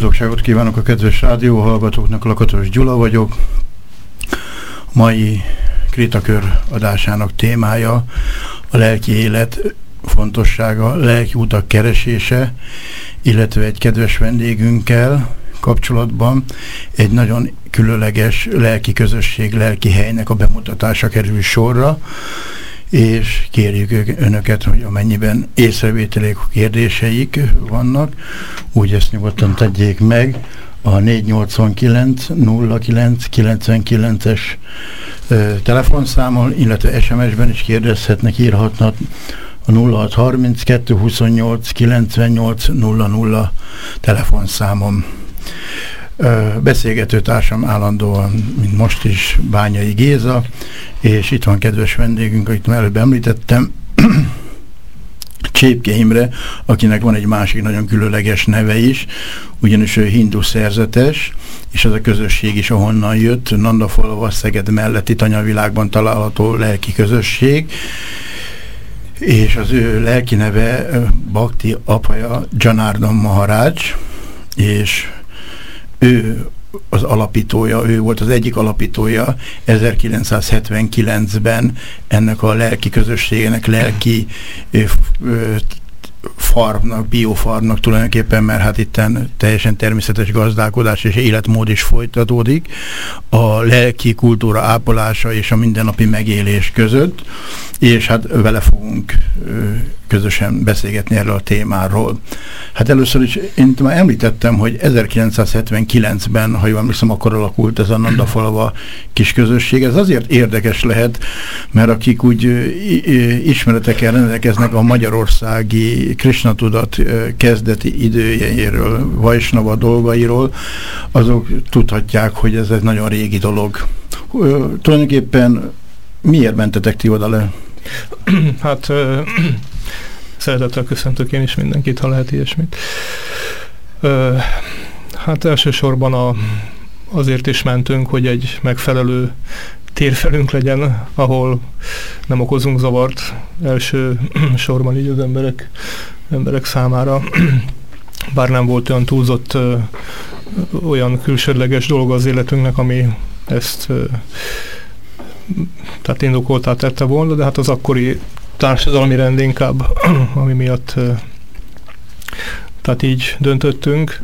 Boldogságot kívánok a kedves rádióhallgatóknak, Lakatos Gyula vagyok. Mai Kritakör adásának témája a lelki élet fontossága, lelki utak keresése, illetve egy kedves vendégünkkel kapcsolatban egy nagyon különleges lelki közösség, lelki helynek a bemutatása kerül sorra és kérjük önöket, hogy amennyiben észrevételék, kérdéseik vannak, úgy ezt nyugodtan tegyék meg a 489 09 99-es telefonszámon, illetve SMS-ben is kérdezhetnek, írhatnak a 0630 228 98 00 telefonszámon. Beszélgető társam állandóan, mint most is, Bányai Géza, és itt van kedves vendégünk, akit már előbb említettem, Csépke Imre, akinek van egy másik nagyon különleges neve is, ugyanis ő hindu szerzetes, és az a közösség is, ahonnan jött, Nandafalva, Szeged melletti tanyavilágban található lelki közösség, és az ő lelki neve Bakti apaja Janardhan Maharaj, és ő az alapítója, ő volt az egyik alapítója 1979-ben ennek a lelki közösségének, lelki farmnak, biofarmnak tulajdonképpen, mert hát itten teljesen természetes gazdálkodás és életmód is folytatódik a lelki kultúra ápolása és a mindennapi megélés között, és hát vele fogunk közösen beszélgetni erről a témáról. Hát először is én már említettem, hogy 1979-ben, ha jól emlékszem, akkor alakult ez a Nandafalva kis közösség. Ez azért érdekes lehet, mert akik úgy ismeretekkel rendelkeznek a magyarországi Krishna tudat kezdeti időjeiről, Vajsnava dolgairól, azok tudhatják, hogy ez egy nagyon régi dolog. Tulajdonképpen miért mentetek ti oda le? Hát szeretettel köszöntök én is mindenkit, ha lehet ilyesmit. Hát elsősorban a, azért is mentünk, hogy egy megfelelő térfelünk legyen, ahol nem okozunk zavart első sorban így az emberek, emberek számára. Bár nem volt olyan túlzott ö, olyan külsődleges dolga az életünknek, ami ezt ö, tehát indokoltá tette volna, de hát az akkori társadalmi rend inkább, ami miatt tehát így döntöttünk,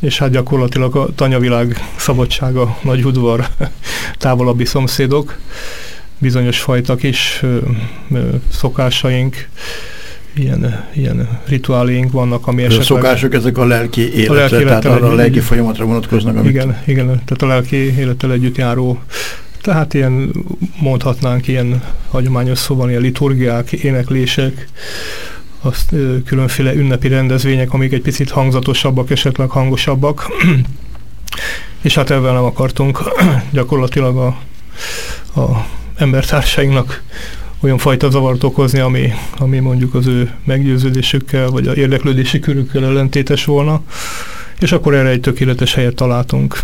és hát gyakorlatilag a tanyavilág szabadsága, nagy udvar, távolabbi szomszédok, bizonyos fajta kis szokásaink, ilyen, ilyen rituáléink vannak, ami esetleg... A szokások ezek a lelki életre, a lelki tehát arra a lelki folyamatra vonatkoznak. Amit... Igen, igen, tehát a lelki élettel együtt járó tehát ilyen, mondhatnánk ilyen hagyományos szóval ilyen liturgiák, éneklések, azt különféle ünnepi rendezvények, amik egy picit hangzatosabbak, esetleg hangosabbak. És hát ebben nem akartunk gyakorlatilag a, a embertársainknak olyan fajta zavart okozni, ami, ami mondjuk az ő meggyőződésükkel, vagy a érdeklődési körükkel ellentétes volna, és akkor erre egy tökéletes helyet találtunk.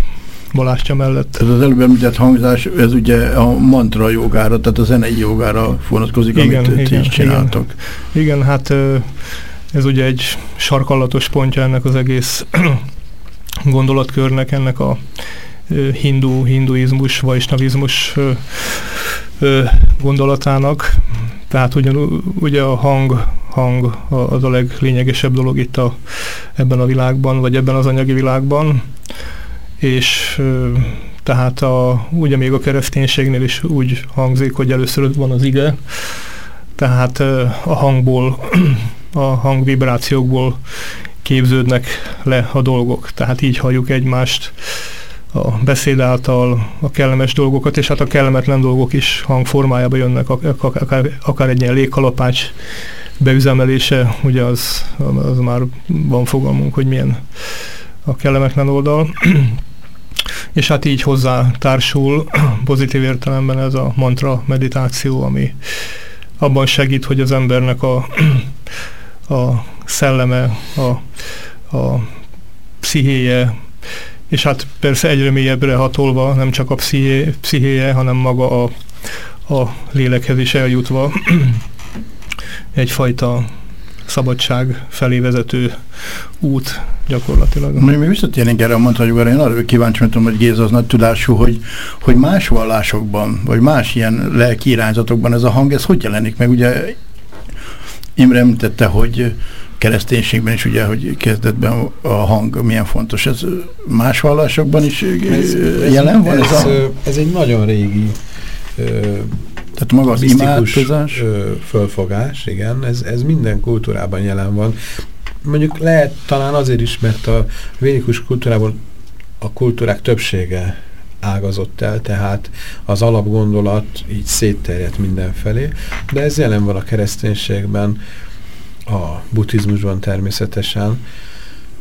Balástya mellett. Ez az előbb említett hangzás, ez ugye a mantra jogára, tehát a zenei jogára vonatkozik, igen, amit igen, ti is csináltok. Igen. igen, hát ez ugye egy sarkallatos pontja ennek az egész gondolatkörnek, ennek a hindu, hinduizmus, vajsnavizmus gondolatának. Tehát ugyan, ugye a hang, hang az a leglényegesebb dolog itt a, ebben a világban, vagy ebben az anyagi világban és Tehát a, ugye még a kereszténységnél is úgy hangzik, hogy először van az ige, tehát a hangból, a hangvibrációkból képződnek le a dolgok. Tehát így halljuk egymást a beszéd által a kellemes dolgokat, és hát a kellemetlen dolgok is hangformájába jönnek, akár, akár egy ilyen légkalapács beüzemelése, ugye az, az már van fogalmunk, hogy milyen a kellemetlen oldal. és hát így hozzá társul pozitív értelemben ez a mantra meditáció, ami abban segít, hogy az embernek a, a szelleme, a, a pszichéje, és hát persze egyre mélyebbre hatolva, nem csak a psziché, pszichéje, hanem maga a, a lélekhez is eljutva egyfajta szabadság felé vezető út gyakorlatilag. Mi, mi visszatérnénk erre a mondhatjuk, én arra kíváncsi, mert tudom, hogy Géza az nagy tudású, hogy, hogy más vallásokban, vagy más ilyen lelki irányzatokban ez a hang, ez hogy jelenik meg? Ugye Imre említette, hogy kereszténységben is ugye, hogy kezdetben a hang milyen fontos. Ez más vallásokban is ez, jelen van? Ez, ez, a... ez egy nagyon régi tehát maga az imádkozás? fölfogás, igen, ez, ez minden kultúrában jelen van. Mondjuk lehet talán azért is, mert a védikus kultúrában a kultúrák többsége ágazott el, tehát az alapgondolat így szétterjedt mindenfelé, de ez jelen van a kereszténységben, a buddhizmusban természetesen,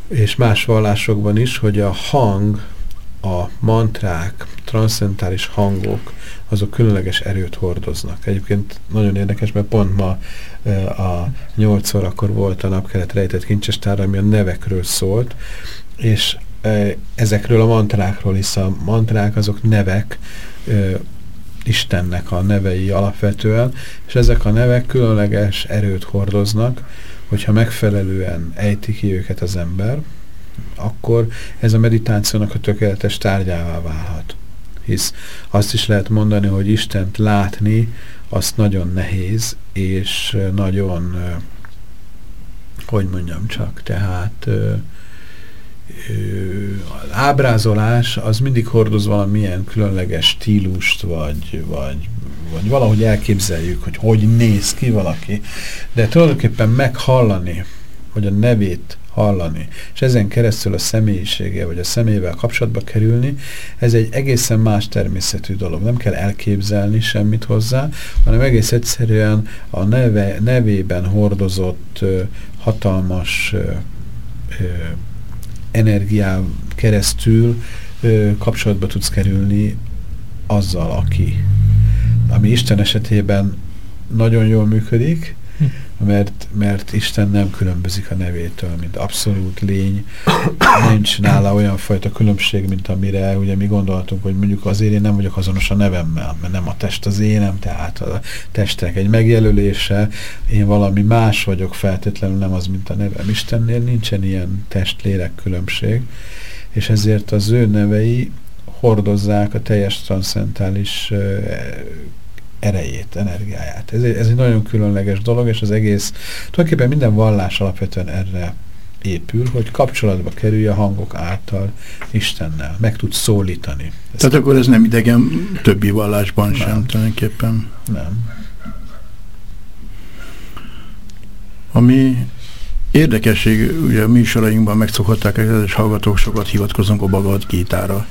és más vallásokban is, hogy a hang, a mantrák, transzcentális hangok, azok különleges erőt hordoznak. Egyébként nagyon érdekes, mert pont ma a 8 órakor volt a napkelet rejtett kincsestára, ami a nevekről szólt, és ezekről a mantrákról is a mantrák azok nevek, Istennek a nevei alapvetően, és ezek a nevek különleges erőt hordoznak, hogyha megfelelően ejti ki őket az ember, akkor ez a meditációnak a tökéletes tárgyává válhat. Hisz azt is lehet mondani, hogy Istent látni, azt nagyon nehéz, és nagyon, hogy mondjam csak, tehát az ábrázolás az mindig hordoz valamilyen különleges stílust, vagy, vagy, vagy valahogy elképzeljük, hogy hogy néz ki valaki. De tulajdonképpen meghallani, hogy a nevét hallani, és ezen keresztül a személyisége, vagy a személyével kapcsolatba kerülni, ez egy egészen más természetű dolog. Nem kell elképzelni semmit hozzá, hanem egész egyszerűen a neve, nevében hordozott ö, hatalmas ö, ö, keresztül ö, kapcsolatba tudsz kerülni azzal, aki. Ami Isten esetében nagyon jól működik, mert, mert Isten nem különbözik a nevétől, mint abszolút lény. Nincs nála olyan fajta különbség, mint amire ugye mi gondoltunk, hogy mondjuk azért én nem vagyok azonos a nevemmel, mert nem a test az énem, tehát a testnek egy megjelölése, én valami más vagyok feltétlenül, nem az, mint a nevem. Istennél nincsen ilyen test-lélek különbség, és ezért az ő nevei hordozzák a teljes transzentális erejét, energiáját. Ez egy, ez egy nagyon különleges dolog, és az egész, tulajdonképpen minden vallás alapvetően erre épül, hogy kapcsolatba kerülj a hangok által Istennel, meg tud szólítani. Ezt Tehát akkor ez nem idegen többi vallásban nem. sem tulajdonképpen? Nem. Ami Érdekesség, ugye a műsorainkban megszokhatták, és hallgatók sokat hivatkozunk a Bhagavad Gita-ra.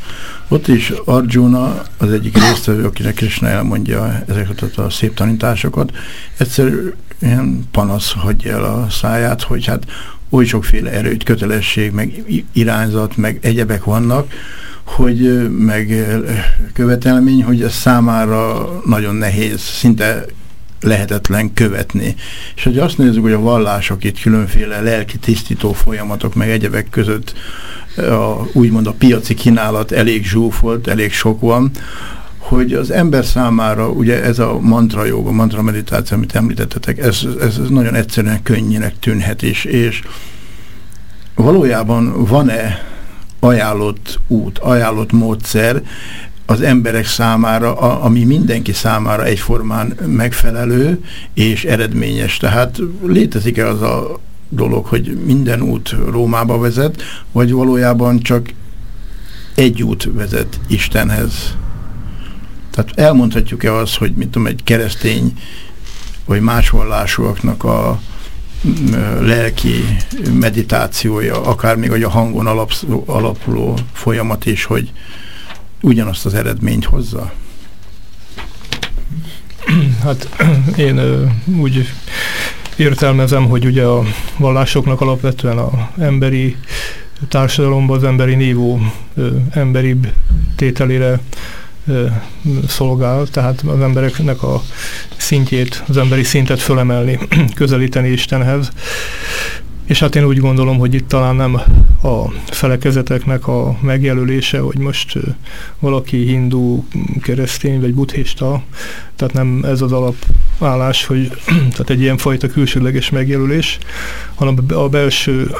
Ott is Arjuna az egyik résztvevő, akinek Krishna elmondja ezeket a szép tanításokat, egyszer ilyen panasz hagyja el a száját, hogy hát oly sokféle erőt, kötelesség, meg irányzat, meg egyebek vannak, hogy meg követelmény, hogy ez számára nagyon nehéz, szinte lehetetlen követni. És hogy azt nézzük, hogy a vallások itt különféle lelki tisztító folyamatok, meg egyebek között a, úgymond a piaci kínálat elég zsúfolt, elég sok van, hogy az ember számára ugye ez a mantra joga, mantra meditáció, amit említettetek, ez, ez nagyon egyszerűen könnyűnek tűnhet is, és valójában van-e ajánlott út, ajánlott módszer, az emberek számára, a, ami mindenki számára egyformán megfelelő és eredményes. Tehát létezik-e az a dolog, hogy minden út Rómába vezet, vagy valójában csak egy út vezet Istenhez. Tehát elmondhatjuk-e azt, hogy mit tudom, egy keresztény vagy más vallásúaknak a lelki meditációja, akár még a hangon alapszó, alapuló folyamat is, hogy ugyanazt az eredményt hozza? Hát én úgy értelmezem, hogy ugye a vallásoknak alapvetően a emberi társadalomban az emberi nívó emberibb tételére szolgál, tehát az embereknek a szintjét, az emberi szintet fölemelni, közelíteni Istenhez. És hát én úgy gondolom, hogy itt talán nem a felekezeteknek a megjelölése, hogy most valaki hindu, keresztény vagy buddhista, tehát nem ez az alapállás, hogy tehát egy ilyen fajta külsőleges megjelölés, hanem a belső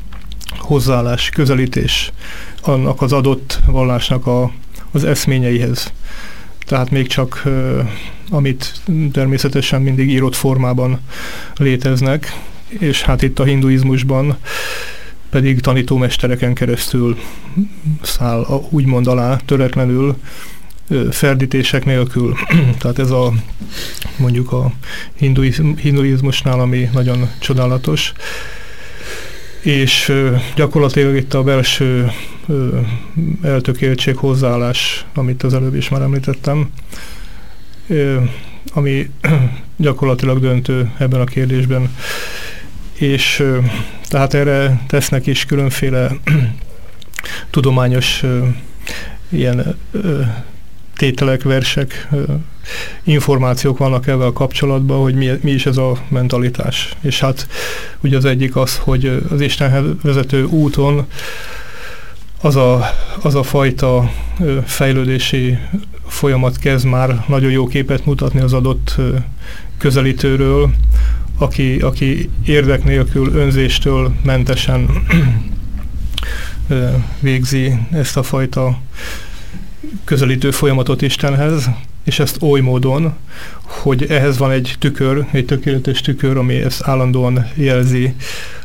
hozzáállás, közelítés annak az adott vallásnak a, az eszményeihez. Tehát még csak amit természetesen mindig írott formában léteznek, és hát itt a hinduizmusban pedig tanítómestereken keresztül száll úgymond alá töretlenül ferdítések nélkül. Tehát ez a mondjuk a hinduizmusnál, ami nagyon csodálatos. És gyakorlatilag itt a belső eltökéltség hozzáállás, amit az előbb is már említettem, ami gyakorlatilag döntő ebben a kérdésben és tehát erre tesznek is különféle tudományos ilyen tételek, versek, információk vannak ezzel kapcsolatban, hogy mi, mi is ez a mentalitás. És hát ugye az egyik az, hogy az Istenhez vezető úton az a, az a fajta fejlődési folyamat kezd már nagyon jó képet mutatni az adott közelítőről, aki, aki érdek nélkül, önzéstől mentesen végzi ezt a fajta közelítő folyamatot Istenhez, és ezt oly módon, hogy ehhez van egy tükör, egy tökéletes tükör, ami ezt állandóan jelzi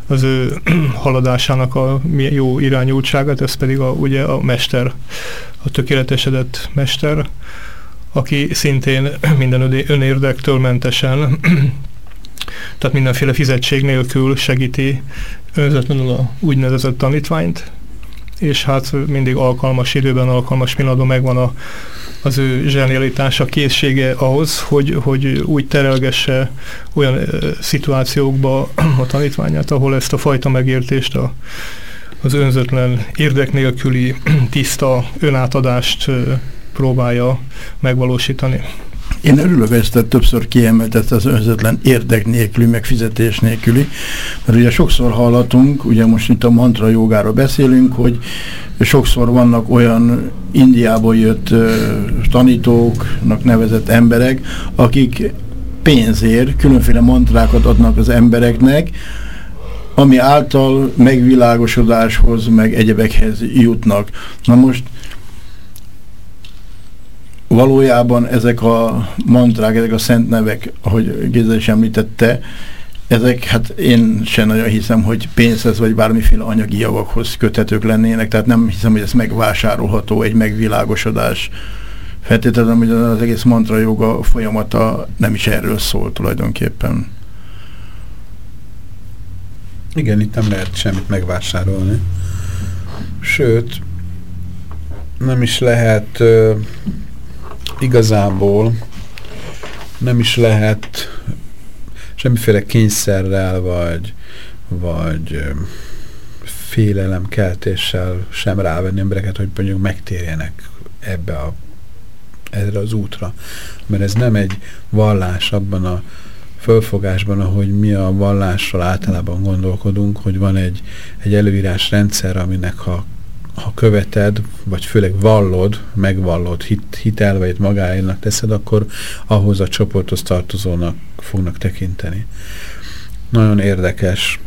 az ő haladásának a jó irányultságát, ez pedig a, ugye a mester, a tökéletesedett mester, aki szintén minden önérdektől mentesen tehát mindenféle fizetség nélkül segíti önzetlenül a úgynevezett tanítványt, és hát mindig alkalmas időben, alkalmas pillanatban megvan a, az ő zsenialitása, készsége ahhoz, hogy, hogy úgy terelgesse olyan e, szituációkba a tanítványát, ahol ezt a fajta megértést, a, az önzetlen, érdek nélküli, tiszta önátadást e, próbálja megvalósítani. Én örülök, ezt többször kiemeltett az önzetlen érdek nélküli, meg fizetés nélküli, mert ugye sokszor hallatunk, ugye most itt a mantra jogára beszélünk, hogy sokszor vannak olyan Indiából jött uh, tanítóknak nevezett emberek, akik pénzért különféle mantrákat adnak az embereknek, ami által megvilágosodáshoz, meg egyebekhez jutnak. Na most valójában ezek a mantrák, ezek a szent nevek, ahogy Géza is említette, ezek, hát én sem nagyon hiszem, hogy pénzhez vagy bármiféle anyagi javakhoz köthetők lennének, tehát nem hiszem, hogy ez megvásárolható egy megvilágosodás. Feltételezem, hogy az egész mantra joga folyamata nem is erről szól tulajdonképpen. Igen, itt nem lehet semmit megvásárolni. Sőt, nem is lehet igazából nem is lehet semmiféle kényszerrel, vagy, vagy félelemkeltéssel sem rávenni embereket, hogy mondjuk megtérjenek ebbe a, erre az útra. Mert ez nem egy vallás abban a fölfogásban, ahogy mi a vallásról általában gondolkodunk, hogy van egy, egy előírás rendszer, aminek ha ha követed, vagy főleg vallod, megvallod, hit, hitelveit magáénak teszed, akkor ahhoz a csoporthoz tartozónak fognak tekinteni. Nagyon érdekes,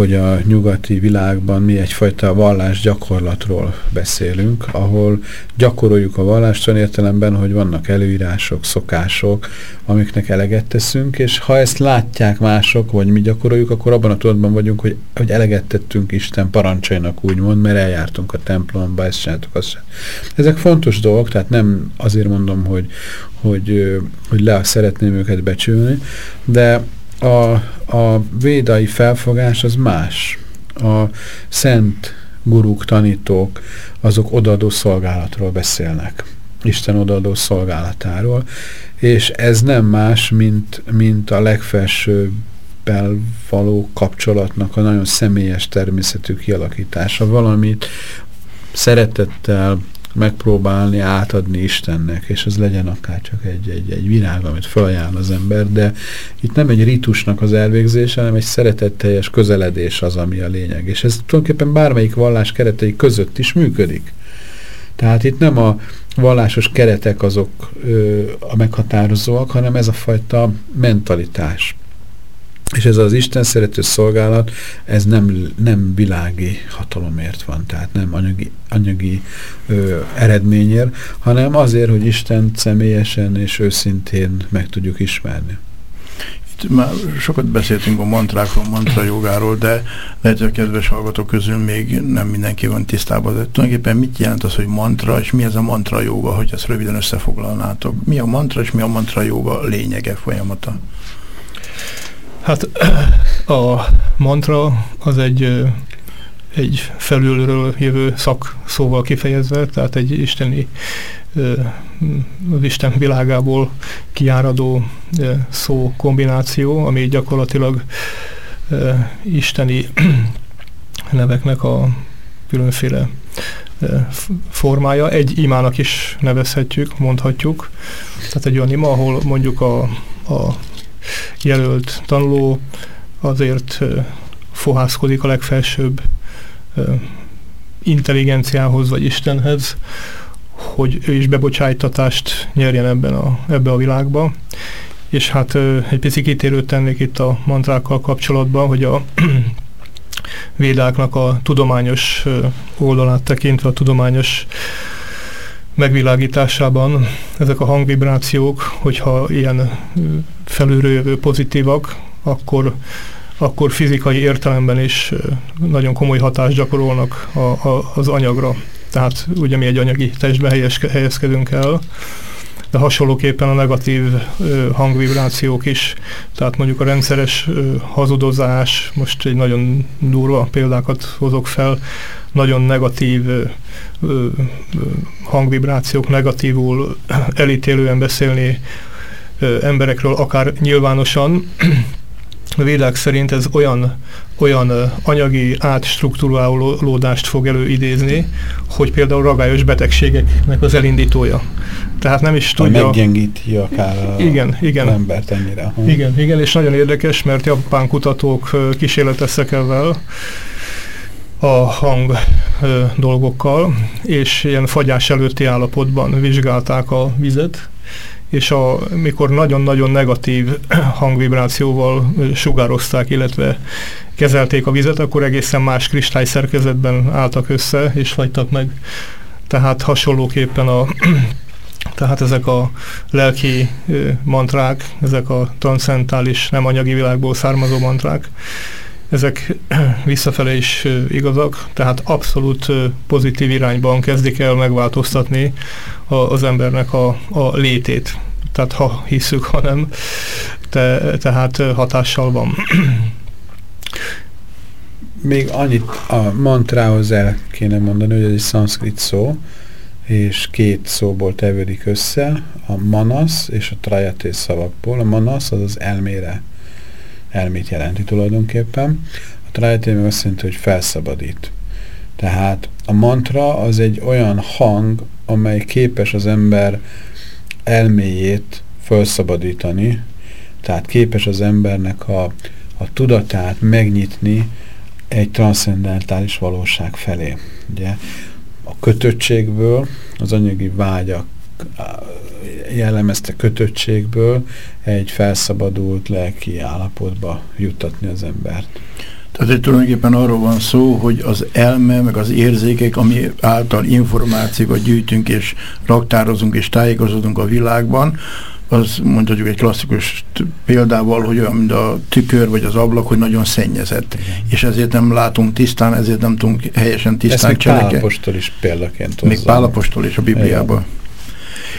hogy a nyugati világban mi egyfajta vallás gyakorlatról beszélünk, ahol gyakoroljuk a vallást olyan értelemben, hogy vannak előírások, szokások, amiknek eleget teszünk, és ha ezt látják mások, vagy mi gyakoroljuk, akkor abban a tudatban vagyunk, hogy, hogy eleget tettünk Isten parancsainak úgymond, mert eljártunk a templomba, ezt csináltuk, azt sem. Ezek fontos dolgok, tehát nem azért mondom, hogy, hogy, hogy le szeretném őket becsülni, de a, a védai felfogás az más. A szent guruk, tanítók, azok odaadó szolgálatról beszélnek. Isten odaadó szolgálatáról, és ez nem más, mint, mint a legfelsőbbel való kapcsolatnak a nagyon személyes természetű kialakítása, valamit szeretettel, megpróbálni átadni Istennek, és az legyen akár csak egy, egy, egy virág, amit felajánl az ember, de itt nem egy ritusnak az elvégzése, hanem egy szeretetteljes közeledés az, ami a lényeg. És ez tulajdonképpen bármelyik vallás keretei között is működik. Tehát itt nem a vallásos keretek azok ö, a meghatározóak, hanem ez a fajta mentalitás. És ez az Isten szerető szolgálat, ez nem, nem világi hatalomért van, tehát nem anyagi, anyagi ö, eredményért, hanem azért, hogy Isten személyesen és őszintén meg tudjuk ismerni. Itt már sokat beszéltünk a mantrákról, mantra jogáról, de lehet, hogy a kedves hallgatók közül még nem mindenki van tisztában. De tulajdonképpen mit jelent az, hogy mantra, és mi ez a mantra joga, hogy ezt röviden összefoglalnátok? Mi a mantra, és mi a mantra joga lényege, folyamata? Hát a mantra az egy, egy felülről jövő szakszóval kifejezve, tehát egy isteni az Isten világából kiáradó szó kombináció, ami gyakorlatilag isteni neveknek a különféle formája. Egy imának is nevezhetjük, mondhatjuk. Tehát egy olyan ima, ahol mondjuk a, a jelölt tanuló azért fohászkodik a legfelsőbb intelligenciához vagy Istenhez, hogy ő is bebocsájtatást nyerjen ebben a, ebbe a világba. És hát egy pici kitérőt tennék itt a mantrákkal kapcsolatban, hogy a védáknak a tudományos oldalát tekintve, a tudományos megvilágításában ezek a hangvibrációk, hogyha ilyen felülről jövő pozitívak, akkor, akkor fizikai értelemben is nagyon komoly hatást gyakorolnak a, a, az anyagra. Tehát ugye mi egy anyagi testbe helyezkedünk el, de hasonlóképpen a negatív hangvibrációk is, tehát mondjuk a rendszeres hazudozás, most egy nagyon durva példákat hozok fel, nagyon negatív hangvibrációk, negatívul elítélően beszélni emberekről, akár nyilvánosan, védák szerint ez olyan, olyan anyagi átstruktúrálódást fog előidézni, hogy például ragályos betegségeknek az elindítója. Tehát nem is tudja... Meggyengíti akár a igen, igen. embert ennyire. Hm. Igen, igen, és nagyon érdekes, mert japán kutatók kísérleteztek ezzel a hang ö, dolgokkal, és ilyen fagyás előtti állapotban vizsgálták a vizet, és a, mikor nagyon-nagyon negatív hangvibrációval sugározták, illetve kezelték a vizet, akkor egészen más kristály szerkezetben álltak össze, és fagytak meg. Tehát hasonlóképpen a tehát ezek a lelki mantrák, ezek a transzentális, nem anyagi világból származó mantrák, ezek visszafele is igazak, tehát abszolút pozitív irányban kezdik el megváltoztatni a, az embernek a, a létét. Tehát ha hiszük, ha nem, te, tehát hatással van. Még annyit a mantrához el kéne mondani, hogy ez egy szanszkrit szó, és két szóból tevődik össze, a manas és a trajaté szavakból. A manas az az elmére elmét jelenti tulajdonképpen. A trájté meg azt jelenti, hogy felszabadít. Tehát a mantra az egy olyan hang, amely képes az ember elméjét felszabadítani, tehát képes az embernek a, a tudatát megnyitni egy transzcendentális valóság felé. Ugye? A kötöttségből, az anyagi vágyak jellemezte kötöttségből egy felszabadult lelki állapotba juttatni az embert. Tehát itt tulajdonképpen arról van szó, hogy az elme, meg az érzékek, ami által információkat gyűjtünk és raktározunk és tájékozódunk a világban, az mondhatjuk egy klasszikus példával, hogy olyan, mint a tükör vagy az ablak, hogy nagyon szennyezett. Igen. És ezért nem látunk tisztán, ezért nem tudunk helyesen tisztán Ezt még Pálapostól is példaként Még Pálapostól is a Bibliában.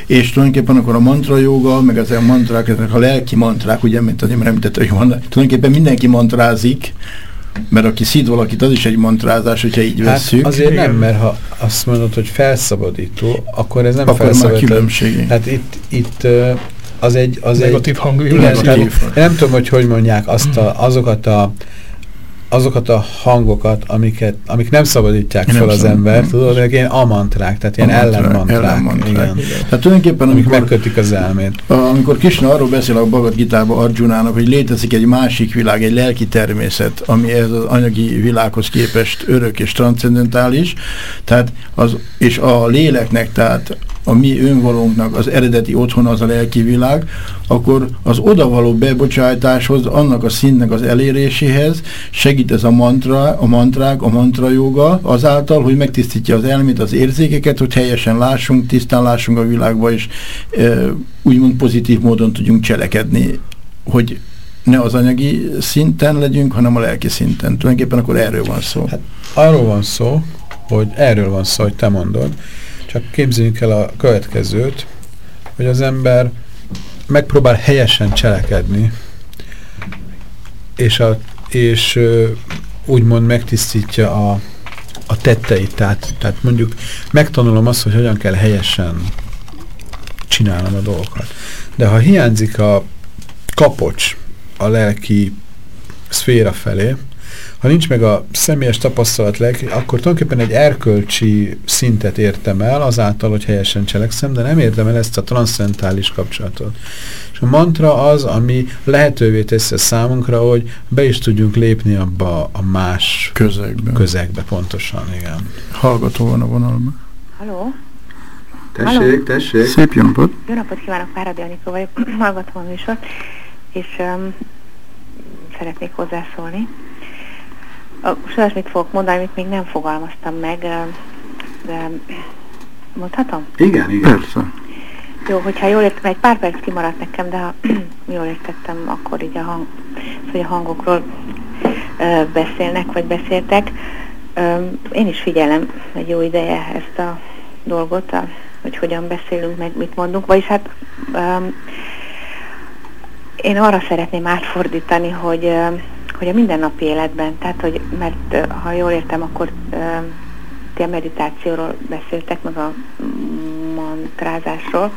És tulajdonképpen akkor a mantra joga, meg az a mantrák, ezek a lelki mantrák, ugye, mint az én említett, hogy van, tulajdonképpen mindenki mantrázik, mert aki szíd valakit, az is egy mantrázás, hogyha így hát vesszük. azért nem, mert ha azt mondod, hogy felszabadító, akkor ez nem akkor felszabadító. Már különbség. Hát itt, itt az egy... Az negatív egy, hangú. Igen, nem tudom, hogy hogy mondják azt a, azokat a azokat a hangokat, amiket, amik nem szabadítják Én fel nem az embert, tudod, hogy ilyen amantrák, tehát ilyen ellenmantrák. ellenmantrák. Igen. Igen. Tehát tulajdonképpen, amikor megkötik az elmét. Amikor Kisna arról beszél a Bhagavad Gita-ba Arjunának, hogy létezik egy másik világ, egy lelki természet, ami ez az anyagi világhoz képest örök és transzendentális, tehát az, és a léleknek, tehát a mi önvalónknak az eredeti otthon az a lelki világ, akkor az odavaló bebocsájtáshoz, annak a színnek az eléréséhez segít ez a mantra, a mantrák, a mantra joga, azáltal, hogy megtisztítja az elmét, az érzékeket, hogy helyesen lássunk, tisztán lássunk a világba, és e, úgymond pozitív módon tudjunk cselekedni, hogy ne az anyagi szinten legyünk, hanem a lelki szinten. Tulajdonképpen akkor erről van szó. Hát arról van szó, hogy erről van szó, hogy te mondod, csak képzeljünk el a következőt, hogy az ember megpróbál helyesen cselekedni, és, a, és úgymond megtisztítja a, a tetteit. Tehát, tehát mondjuk megtanulom azt, hogy hogyan kell helyesen csinálnom a dolgokat. De ha hiányzik a kapocs a lelki szféra felé, ha nincs meg a személyes tapasztalat lelki, akkor tulajdonképpen egy erkölcsi szintet értem el azáltal, hogy helyesen cselekszem, de nem értem el ezt a transzcentális kapcsolatot. És a mantra az, ami lehetővé teszi a számunkra, hogy be is tudjunk lépni abba a más közegbe. Közegbe, pontosan, igen. Hallgató van a vonalban. Halló? Tessék, Halló. tessék. Szép jó napot. Jó napot kívánok, Páradi Anikó vagyok, hallgatom a műsort, és um, szeretnék hozzászólni. Most olyasmit fogok mondani, amit még nem fogalmaztam meg, de mondhatom? Igen, igen. Persze. Jó, hogyha jól értem, egy pár perc kimaradt nekem, de ha jól értettem, akkor így a, hang, szóval a hangokról ö, beszélnek, vagy beszéltek. Ö, én is figyelem egy jó ideje ezt a dolgot, a, hogy hogyan beszélünk, meg mit mondunk, vagyis hát ö, én arra szeretném átfordítani, hogy ö, hogy a mindennapi életben, tehát hogy, mert ha jól értem, akkor ti a meditációról beszéltek, meg a mantrázásról,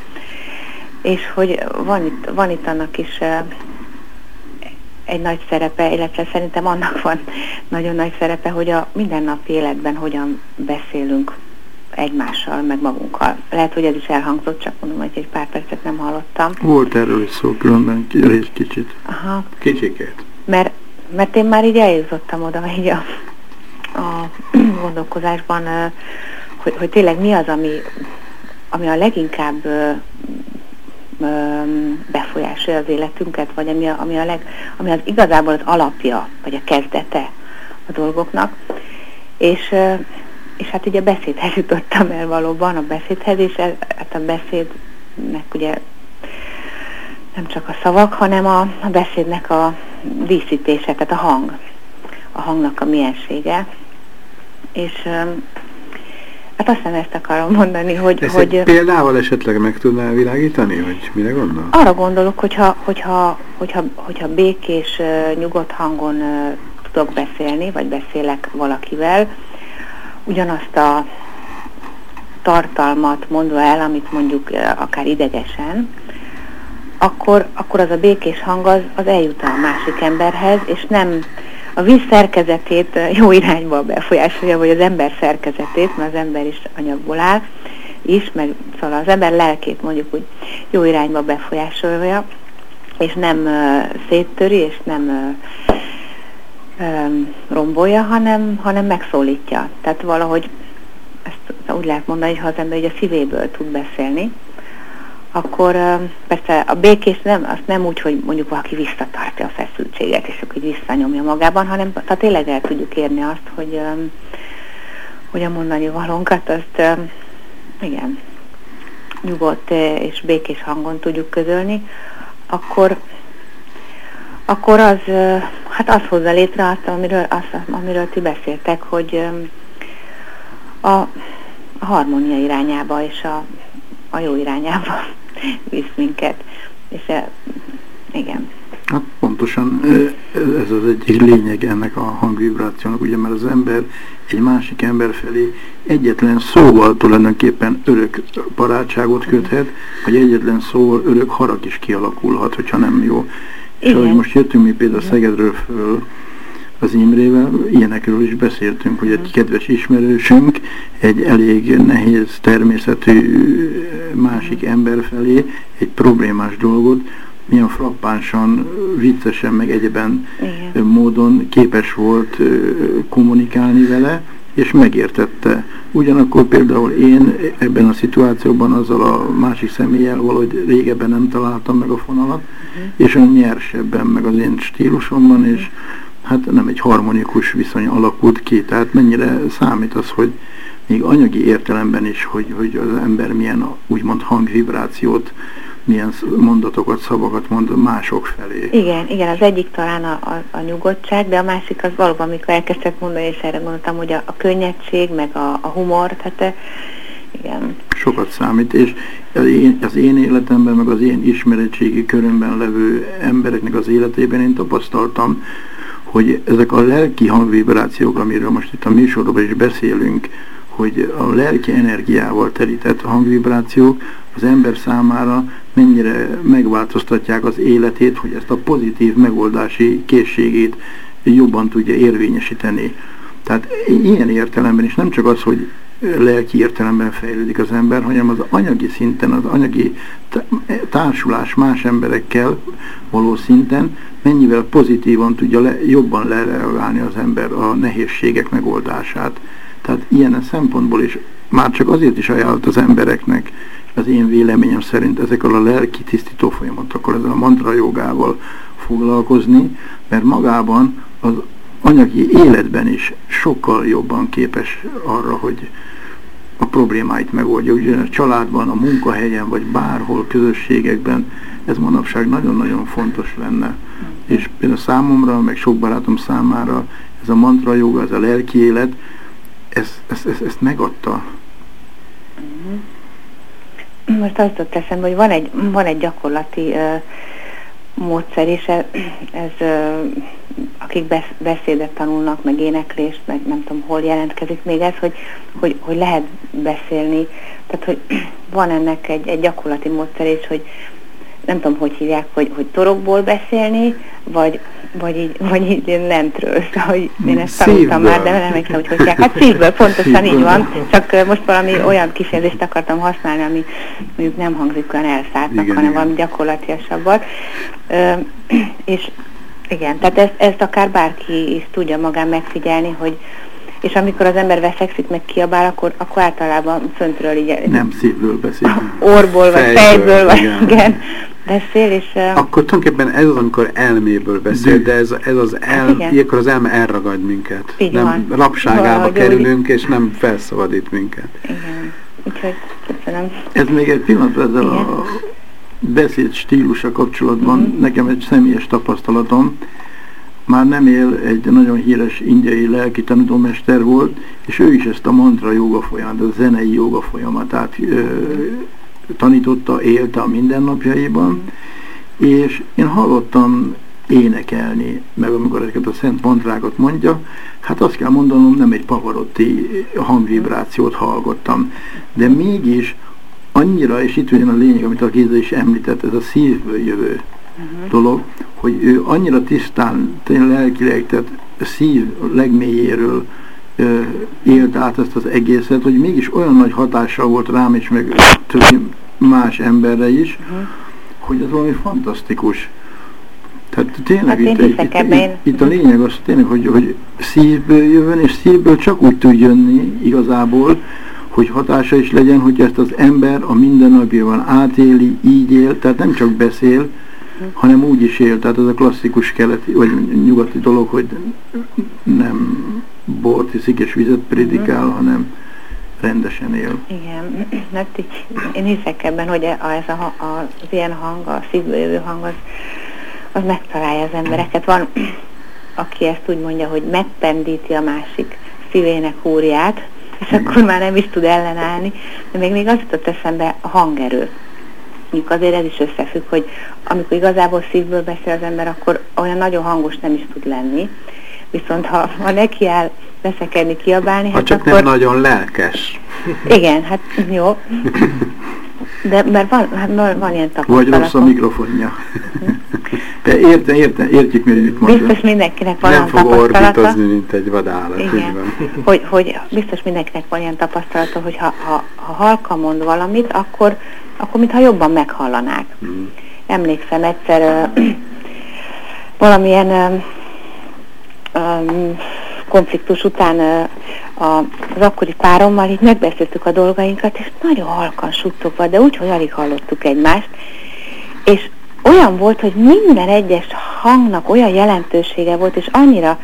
és hogy van itt, van itt annak is egy nagy szerepe, illetve szerintem annak van nagyon nagy szerepe, hogy a mindennapi életben hogyan beszélünk egymással, meg magunkkal. Lehet, hogy ez is elhangzott, csak mondom, hogy egy pár percet nem hallottam. Volt erről is szó, különben egy kicsit. Aha. Kicsikét. Mert mert én már így eljutottam oda így a, a gondolkozásban, hogy, hogy tényleg mi az, ami, ami a leginkább befolyásolja az életünket, vagy ami, ami, a leg, ami az igazából az alapja, vagy a kezdete a dolgoknak. És, és hát ugye a beszédhez jutottam el valóban, a beszédhez, és e, hát a beszédnek ugye nem csak a szavak, hanem a, a beszédnek a díszítése, tehát a hang, a hangnak a miensége. És hát azt nem ezt akarom mondani, hogy... Ezt hogy példával esetleg meg tudnál világítani, hogy mire gondol? Arra gondolok, hogyha, hogyha, hogyha, hogyha békés, nyugodt hangon tudok beszélni, vagy beszélek valakivel, ugyanazt a tartalmat mondva el, amit mondjuk akár idegesen, akkor, akkor az a békés hang az, az eljut a másik emberhez, és nem a víz szerkezetét jó irányba befolyásolja, vagy az ember szerkezetét, mert az ember is anyagból áll, is, meg szóval az ember lelkét mondjuk úgy jó irányba befolyásolja, és nem uh, széttöri, és nem uh, um, rombolja, hanem, hanem megszólítja. Tehát valahogy ezt úgy lehet mondani, hogy ha az ember ugye a szívéből tud beszélni, akkor persze a békés nem, azt nem úgy, hogy mondjuk valaki visszatartja a feszültséget, és akkor így visszanyomja magában, hanem tehát tényleg el tudjuk érni azt, hogy, hogy a mondani valónkat azt igen, nyugodt és békés hangon tudjuk közölni, akkor akkor az, hát az hozza létre azt, amiről, azt, amiről ti beszéltek, hogy a, a harmónia irányába és a, a jó irányába visz minket. És e, igen. Hát pontosan ez az egyik lényeg ennek a hangvibrációnak, ugye, mert az ember egy másik ember felé egyetlen szóval tulajdonképpen örök barátságot köthet, vagy egyetlen szóval örök harag is kialakulhat, hogyha nem jó. És Igen. ahogy most jöttünk mi például Szegedről föl, az Imrével, ilyenekről is beszéltünk, hogy egy kedves ismerősünk egy elég nehéz természetű másik ember felé egy problémás dolgot milyen frappánsan, viccesen, meg egyeben Igen. módon képes volt kommunikálni vele, és megértette. Ugyanakkor például én ebben a szituációban azzal a másik személlyel valahogy régebben nem találtam meg a fonalat, és a nyersebben, meg az én stílusomban, és hát nem egy harmonikus viszony alakult ki. Tehát mennyire számít az, hogy még anyagi értelemben is, hogy, hogy az ember milyen úgymond hangvibrációt, milyen mondatokat, szavakat mond mások felé. Igen, igen, az egyik talán a, a, a nyugodtság, de a másik az valóban, amikor elkezdtek mondani, és erre gondoltam, hogy a, a könnyedség, meg a, a humor, tehát eh, igen. sokat számít, és az én, az én életemben, meg az én ismeretségi körömben levő embereknek az életében én tapasztaltam, hogy ezek a lelki hangvibrációk, amiről most itt a műsorban is beszélünk, hogy a lelki energiával terített hangvibrációk az ember számára mennyire megváltoztatják az életét, hogy ezt a pozitív megoldási készségét jobban tudja érvényesíteni. Tehát ilyen értelemben is nem csak az, hogy lelki értelemben fejlődik az ember, hanem az anyagi szinten, az anyagi társulás más emberekkel való szinten mennyivel pozitívan tudja le, jobban lereagálni az ember a nehézségek megoldását. Tehát ilyen szempontból is már csak azért is ajánlott az embereknek, az én véleményem szerint ezekkel a lelki tisztító folyamatokkal, ezzel a mantra jogával foglalkozni, mert magában az anyagi életben is sokkal jobban képes arra, hogy a problémáit megoldja. Ugye a családban, a munkahelyen, vagy bárhol, közösségekben ez manapság nagyon-nagyon fontos lenne. És például számomra, meg sok barátom számára ez a mantra joga, ez a lelki élet, ez, ez, ez, ezt megadta. Most azt jutott eszembe, hogy van egy, van egy gyakorlati uh, módszer, és ez, ez akik besz, beszédet tanulnak, meg éneklést, meg nem tudom, hol jelentkezik még ez, hogy, hogy, hogy lehet beszélni. Tehát, hogy van ennek egy, egy gyakorlati módszer, és hogy nem tudom, hogy hívják, hogy, hogy torokból beszélni, vagy, vagy, így, vagy így lentről. Szóval, hogy én ezt tanultam már, de nem emlékszem, hogy hogy. Hát szívből, pontosan így van. Csak most valami olyan kísérlést akartam használni, ami mondjuk nem hangzik olyan elszálltnak, hanem igen. valami gyakorlatilasabbat. És igen, tehát ezt, ezt akár bárki is tudja magán megfigyelni, hogy és amikor az ember veszekszik, meg kiabál, akkor, akkor általában föntről így Nem szívből beszélünk. orból, vagy Fejből, fejből, vagy igen. igen, beszél, és uh, Akkor tulajdonképpen ez az, amikor elméből beszél, de ez, ez az el, igen. ilyenkor az elme elragad minket. Így nem van. lapságába Valahogy úgy. kerülünk, és nem felszabadít minket. igen, úgyhogy köszönöm. Ez még egy pillanat ezzel a beszéd stílusa kapcsolatban, Mhm. nekem egy személyes tapasztalatom, már nem él, egy nagyon híres indiai lelki tanítómester volt, és ő is ezt a mantra joga folyamat, a zenei joga folyamatát ö, tanította, élte a mindennapjaiban, és én hallottam énekelni, meg amikor ezeket a szent mantrákat mondja, hát azt kell mondanom, nem egy pavarotti hangvibrációt hallottam, de mégis annyira, és itt jön a lényeg, amit a Géza is említett, ez a szívből jövő dolog, hogy ő annyira tisztán, tényleg lelkileg, tehát a szív legmélyéről élt át ezt az egészet, hogy mégis olyan nagy hatással volt rám és meg többi más emberre is, hogy ez valami fantasztikus. Tehát tényleg Hát itt, itt, itt, itt a lényeg az tényleg, hogy, hogy szívből jövön, és szívből csak úgy tud jönni igazából, hogy hatása is legyen, hogy ezt az ember a mindennapjában átéli, így él, tehát nem csak beszél, hanem úgy is él. Tehát ez a klasszikus keleti, vagy nyugati dolog, hogy nem bort iszik és vizet prédikál, hanem rendesen él. Igen, mert így, én hiszek ebben, hogy ez a, a, az ilyen hang, a szívből jövő hang, az, az megtalálja az embereket. Van, aki ezt úgy mondja, hogy megpendíti a másik szívének húrját, és akkor már nem is tud ellenállni, de még, még az jutott eszembe a hangerő. Mondjuk azért ez is összefügg, hogy amikor igazából szívből beszél az ember, akkor olyan nagyon hangos nem is tud lenni. Viszont ha, ha neki áll veszekedni, kiabálni, ha hát csak akkor... nem nagyon lelkes. Igen, hát jó. De mert van, hát van, van ilyen tapasztalatom. Vagy rossz a mikrofonja. De érte, érte, értjük, mit mondja. Biztos mindenkinek van Nem fog orbitozni, mint egy vadállat. Igen, hogy, hogy biztos mindenkinek van ilyen tapasztalata, hogy ha, ha, ha halka mond valamit, akkor, akkor mintha jobban meghallanák. Mm. Emlékszem egyszer ö, valamilyen ö, konfliktus után a, az akkori párommal így megbeszéltük a dolgainkat, és nagyon halkan suttogva, de úgy, hogy alig hallottuk egymást, és olyan volt, hogy minden egyes hangnak olyan jelentősége volt, és annyira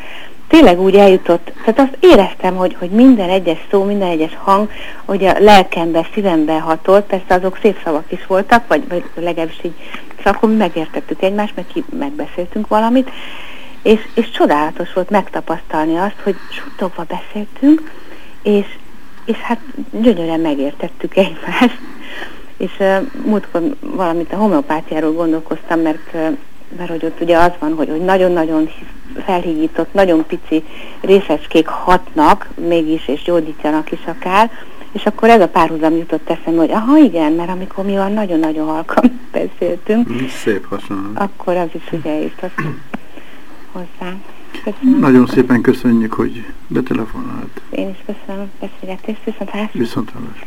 tényleg úgy eljutott, tehát azt éreztem, hogy, hogy minden egyes szó, minden egyes hang, hogy a lelkembe, szívembe hatolt, persze azok szép szavak is voltak, vagy, vagy legalábbis így, szóval akkor megértettük egymást, meg ki megbeszéltünk valamit, és, és csodálatos volt megtapasztalni azt, hogy suttogva beszéltünk, és, és hát gyönyörűen megértettük egymást. És uh, múltkor valamit a homeopátiáról gondolkoztam, mert, uh, mert hogy ott ugye az van, hogy, hogy nagyon-nagyon felhígított, nagyon pici részecskék hatnak mégis, és gyógyítjanak is akár, és akkor ez a párhuzam jutott eszembe, hogy aha igen, mert amikor mi olyan nagyon-nagyon halkan beszéltünk, Mm, Szép hasonlat. akkor az is ugye eljutott hozzá. Köszönöm. Nagyon szépen köszönjük, hogy betelefonált. Én is köszönöm a beszélgetést, viszont hálás. Viszont hallás.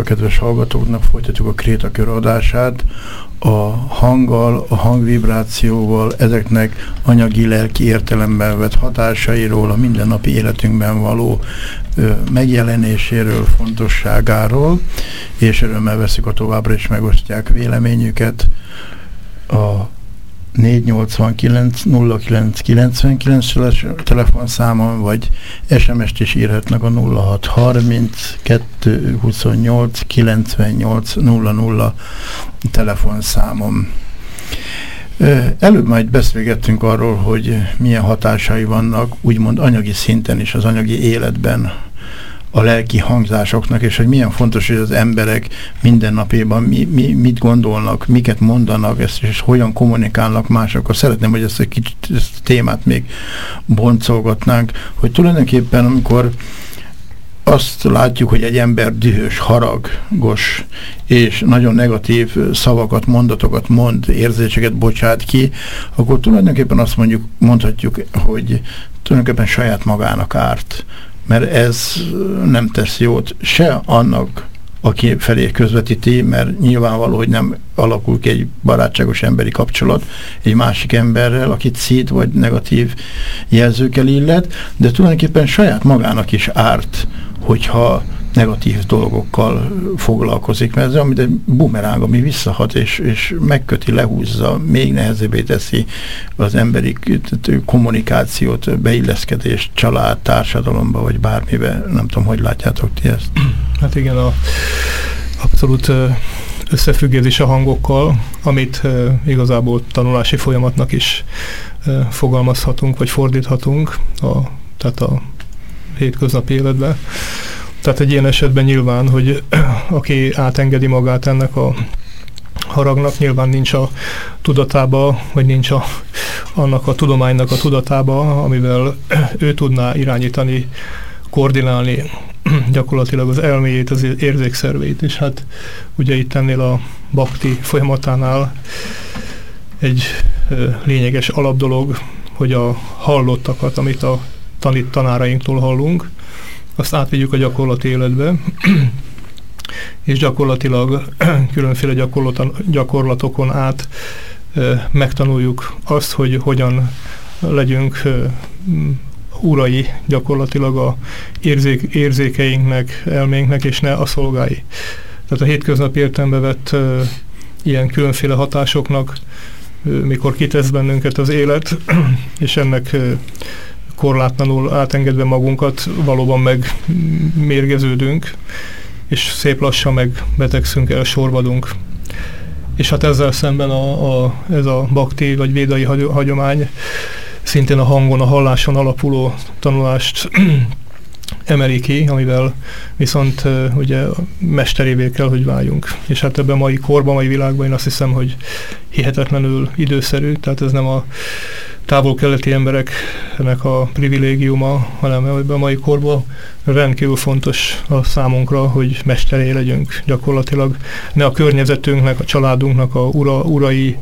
A kedves hallgatóknak, folytatjuk a Krétakör adását. A hanggal, a hangvibrációval, ezeknek anyagi, lelki értelemben vett hatásairól, a mindennapi életünkben való ö, megjelenéséről, fontosságáról, és örömmel veszik a továbbra is megosztják véleményüket a 489 09 99 telefonszámon, vagy SMS-t is írhatnak a 0630 228 98 00 telefonszámon. Előbb majd beszélgettünk arról, hogy milyen hatásai vannak úgymond anyagi szinten is az anyagi életben a lelki hangzásoknak, és hogy milyen fontos, hogy az emberek mindennapjában mi, mi, mit gondolnak, miket mondanak, ezt, és hogyan kommunikálnak másokkal. Szeretném, hogy ezt egy kicsit ezt a témát még boncolgatnánk, hogy tulajdonképpen amikor azt látjuk, hogy egy ember dühös, haragos, és nagyon negatív szavakat, mondatokat mond, érzéseket bocsát ki, akkor tulajdonképpen azt mondjuk, mondhatjuk, hogy tulajdonképpen saját magának árt mert ez nem tesz jót se annak, aki felé közvetíti, mert nyilvánvaló, hogy nem alakul ki egy barátságos emberi kapcsolat egy másik emberrel, akit szít vagy negatív jelzőkkel illet, de tulajdonképpen saját magának is árt, hogyha negatív dolgokkal foglalkozik, mert ez amit egy bumeráng, ami visszahat és, és megköti, lehúzza, még nehezebbé teszi az emberi kommunikációt, beilleszkedést, család, társadalomba, vagy bármibe. Nem tudom, hogy látjátok ti ezt? Hát igen, a abszolút összefüggés a hangokkal, amit igazából tanulási folyamatnak is fogalmazhatunk, vagy fordíthatunk, a, tehát a hétköznapi életben. Tehát egy ilyen esetben nyilván, hogy aki átengedi magát ennek a haragnak, nyilván nincs a tudatába, vagy nincs a, annak a tudománynak a tudatába, amivel ő tudná irányítani, koordinálni gyakorlatilag az elméjét, az érzékszervét, és hát ugye itt ennél a bakti folyamatánál egy lényeges alapdolog, hogy a hallottakat, amit a tanít tanárainktól hallunk, azt átvigyük a gyakorlati életbe, és gyakorlatilag különféle gyakorlatokon át megtanuljuk azt, hogy hogyan legyünk urai gyakorlatilag a érzék, érzékeinknek, elménknek, és ne a szolgái. Tehát a hétköznapi értelembe vett ilyen különféle hatásoknak, mikor kitesz bennünket az élet, és ennek korlátlanul átengedve magunkat valóban megmérgeződünk, és szép lassan meg betegszünk, elsorvadunk. És hát ezzel szemben a, a, ez a bakti vagy védai hagyomány szintén a hangon, a halláson alapuló tanulást emeli ki, amivel viszont uh, ugye mesterévé kell, hogy váljunk. És hát ebben a mai korban, mai világban én azt hiszem, hogy hihetetlenül időszerű, tehát ez nem a távol-keleti embereknek a privilégiuma, hanem ebben a mai korban rendkívül fontos a számunkra, hogy mesteré legyünk gyakorlatilag. Ne a környezetünknek, a családunknak, a ura, urai,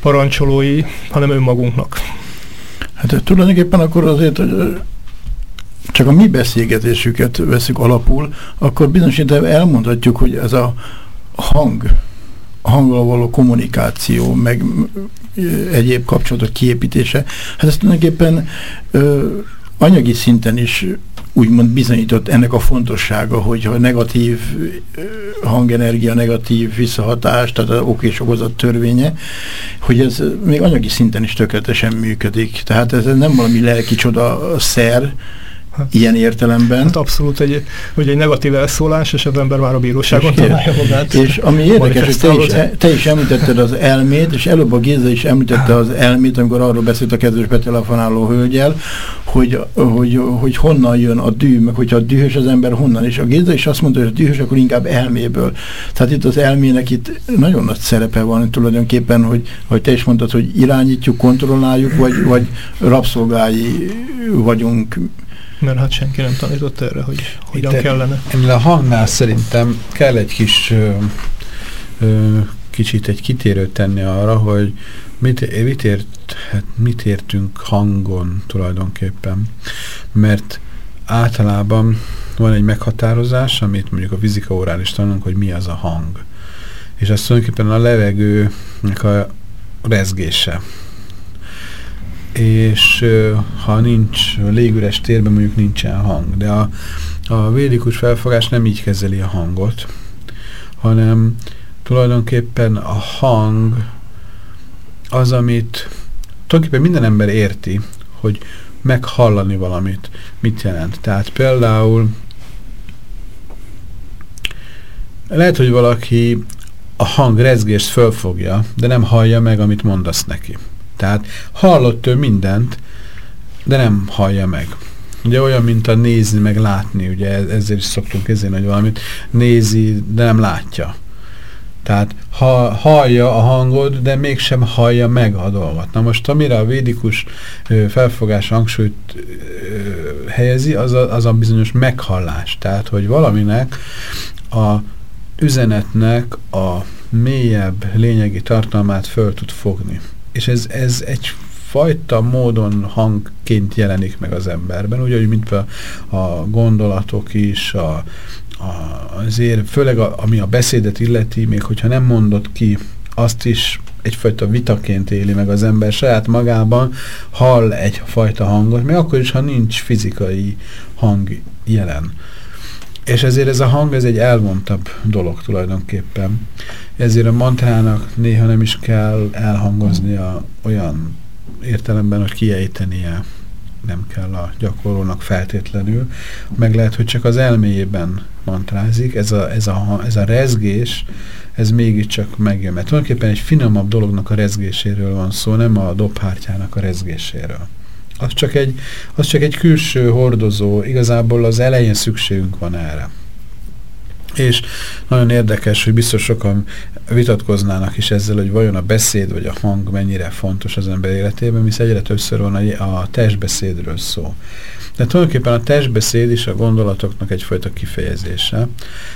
parancsolói, hanem önmagunknak. Hát tulajdonképpen akkor azért, hogy csak a mi beszélgetésüket veszük alapul, akkor bizonyos elmondhatjuk, hogy ez a hang, hanggal való kommunikáció, meg egyéb kapcsolatok kiépítése, hát ez tulajdonképpen ö, anyagi szinten is úgymond bizonyított ennek a fontossága, hogy a negatív hangenergia, negatív visszahatás, tehát az ok és okozat törvénye, hogy ez még anyagi szinten is tökéletesen működik. Tehát ez nem valami lelki csoda szer, ilyen értelemben. Hát abszolút egy, hogy egy negatív elszólás, és az ember már a bíróságon találja magát. És ami érdekes, hogy te is, te is említetted az elmét, és előbb a Géza is említette az elmét, amikor arról beszélt a kedves betelefonáló hölgyel, hogy, hogy, hogy honnan jön a dű, meg hogyha a dühös az ember honnan, és a Géza is azt mondta, hogy a dühös akkor inkább elméből. Tehát itt az elmének itt nagyon nagy szerepe van tulajdonképpen, hogy, hogy te is mondtad, hogy irányítjuk, kontrolláljuk, vagy, vagy rabszolgái vagyunk mert hát senki nem tanított erre, hogy hogyan Itt kellene. Ennél a hangnál szerintem kell egy kis ö, ö, kicsit egy kitérőt tenni arra, hogy mit, mit, ért, hát mit értünk hangon tulajdonképpen. Mert általában van egy meghatározás, amit mondjuk a fizika órán is tanulunk, hogy mi az a hang. És az tulajdonképpen a levegőnek a rezgése. És ha nincs légüres térben, mondjuk nincsen hang. De a, a védikus felfogás nem így kezeli a hangot, hanem tulajdonképpen a hang az, amit tulajdonképpen minden ember érti, hogy meghallani valamit mit jelent. Tehát például lehet, hogy valaki a hang rezgést fölfogja, de nem hallja meg, amit mondasz neki. Tehát hallott ő mindent, de nem hallja meg. Ugye olyan, mint a nézni, meg látni, ugye ezért is szoktunk ezért, hogy valamit nézi, de nem látja. Tehát ha, hallja a hangod, de mégsem hallja meg a dolgot. Na most amire a védikus ö, felfogás hangsúlyt ö, helyezi, az a, az a bizonyos meghallás. Tehát, hogy valaminek a üzenetnek a mélyebb lényegi tartalmát föl tud fogni. És ez, ez egy fajta módon hangként jelenik meg az emberben, úgy, mint a, a gondolatok is, a, azért, főleg a, ami a beszédet illeti, még hogyha nem mondott ki, azt is egyfajta vitaként éli meg az ember saját magában, hall egyfajta hangot, még akkor is, ha nincs fizikai hang jelen. És ezért ez a hang, ez egy elvontabb dolog tulajdonképpen. Ezért a mantrának néha nem is kell elhangoznia olyan értelemben, hogy kiejtenie nem kell a gyakorlónak feltétlenül, meg lehet, hogy csak az elméjében mantrázik, ez a, ez a, ez a rezgés, ez mégiscsak megjön, mert tulajdonképpen egy finomabb dolognak a rezgéséről van szó, nem a dobhártyának a rezgéséről. Az csak egy, az csak egy külső hordozó, igazából az elején szükségünk van erre. És nagyon érdekes, hogy biztos sokan vitatkoznának is ezzel, hogy vajon a beszéd vagy a hang mennyire fontos az ember életében, hisz egyre többször van a, a testbeszédről szó. De tulajdonképpen a testbeszéd is a gondolatoknak egyfajta kifejezése,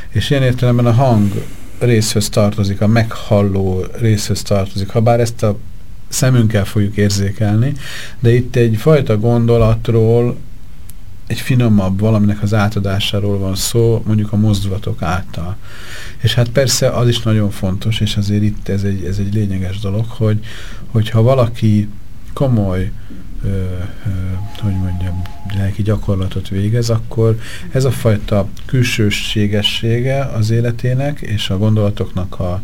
és ilyen értelemben a hang részhöz tartozik, a meghalló részhöz tartozik, ha bár ezt a szemünkkel fogjuk érzékelni, de itt egy fajta gondolatról, egy finomabb valaminek az átadásáról van szó, mondjuk a mozdulatok által. És hát persze az is nagyon fontos, és azért itt ez egy, ez egy lényeges dolog, hogy, hogyha valaki komoly ö, ö, hogy mondjam, lelki gyakorlatot végez, akkor ez a fajta külsőségessége az életének és a gondolatoknak a,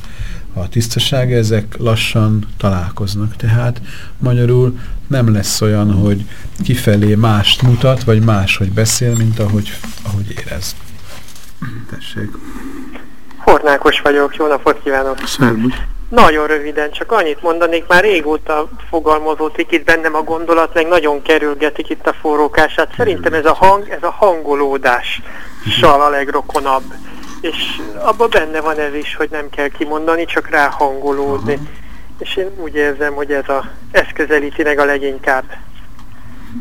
a tisztasága, ezek lassan találkoznak. Tehát magyarul nem lesz olyan, hogy kifelé mást mutat, vagy máshogy beszél, mint ahogy, ahogy érez. Tessék. Hornákos vagyok, jó napot kívánok! Szervusz. Nagyon röviden, csak annyit mondanék, már régóta fogalmazódik itt bennem a gondolat, meg nagyon kerülgetik itt a forrókását. Szerintem ez a hang, ez a hangolódással a legrokonabb. És abban benne van ez is, hogy nem kell kimondani, csak ráhangolódni. Aha. És én úgy érzem, hogy ez, a, ez közelíti meg a leginkább.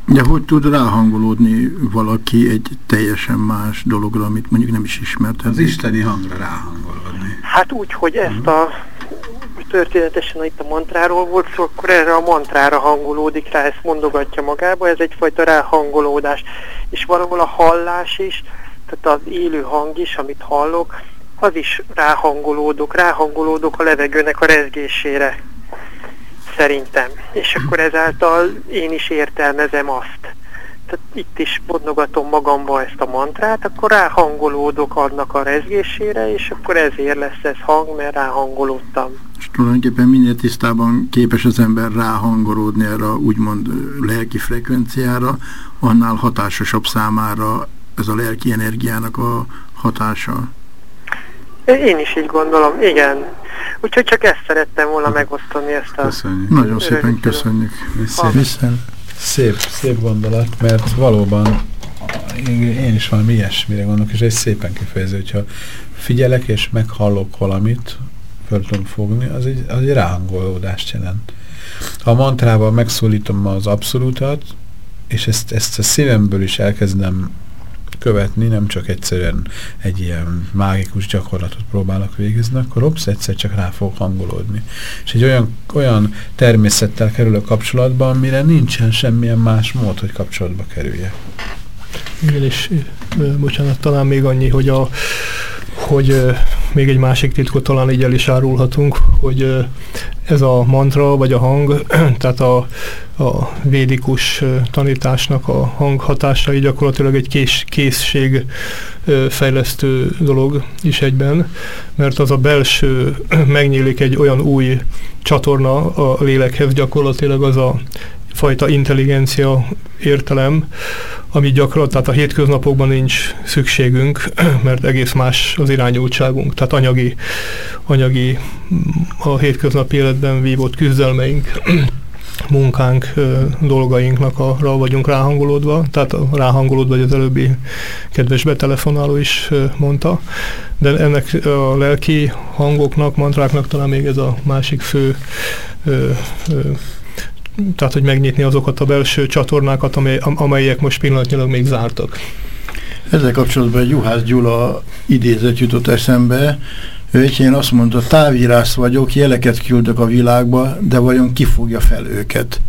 De hogy tud ráhangolódni valaki egy teljesen más dologra, amit mondjuk nem is ismert? Az isteni hangra ráhangolódni. Hát úgy, hogy ezt a történetesen itt a mantráról volt szó, akkor erre a mantrára hangolódik rá, ezt mondogatja magába, ez egyfajta ráhangolódás. És valahol a hallás is, tehát az élő hang is, amit hallok, az is ráhangolódok, ráhangolódok a levegőnek a rezgésére, szerintem. És akkor ezáltal én is értelmezem azt. Tehát itt is bondogatom magamba ezt a mantrát, akkor ráhangolódok annak a rezgésére, és akkor ezért lesz ez hang, mert ráhangolódtam. És tulajdonképpen minél tisztában képes az ember ráhangolódni erre úgymond lelki frekvenciára, annál hatásosabb számára ez a lelki energiának a hatása. Én is így gondolom, igen. Úgyhogy csak ezt szerettem volna megosztani ezt a... Köszönjük. Nagyon szépen köszönjük. Szép, szép, szép gondolat, mert valóban én is valami ilyesmire gondolok, és ez szépen kifejező, hogyha figyelek és meghallok valamit, fel tudom fogni, az egy, az egy ráhangolódást jelent. Ha a mantrával megszólítom az abszolútat, és ezt, ezt a szívemből is elkezdem követni, nem csak egyszerűen egy ilyen mágikus gyakorlatot próbálok végezni, akkor ops, egyszer csak rá fog hangolódni. És egy olyan, olyan természettel kerül a kapcsolatba, amire nincsen semmilyen más mód, hogy kapcsolatba kerülje. Igen, és bocsánat, talán még annyi, hogy a hogy még egy másik titkot talán így el is árulhatunk, hogy ez a mantra, vagy a hang, tehát a, a védikus tanításnak a hanghatásai gyakorlatilag egy kés, készség fejlesztő dolog is egyben, mert az a belső megnyílik egy olyan új csatorna a lélekhez, gyakorlatilag az a fajta intelligencia értelem, ami gyakran, tehát a hétköznapokban nincs szükségünk, mert egész más az irányultságunk, tehát anyagi, anyagi a hétköznapi életben vívott küzdelmeink, munkánk, dolgainknak arra vagyunk ráhangolódva, tehát ráhangolódva, vagy az előbbi kedves betelefonáló is mondta, de ennek a lelki hangoknak, mantráknak talán még ez a másik fő tehát hogy megnyitni azokat a belső csatornákat, amely, amelyek most pillanatnyilag még zártak. Ezzel kapcsolatban Juhász Gyula idézet jutott eszembe, egyébként azt mondta, távírász vagyok, jeleket küldök a világba, de vajon ki fogja fel őket?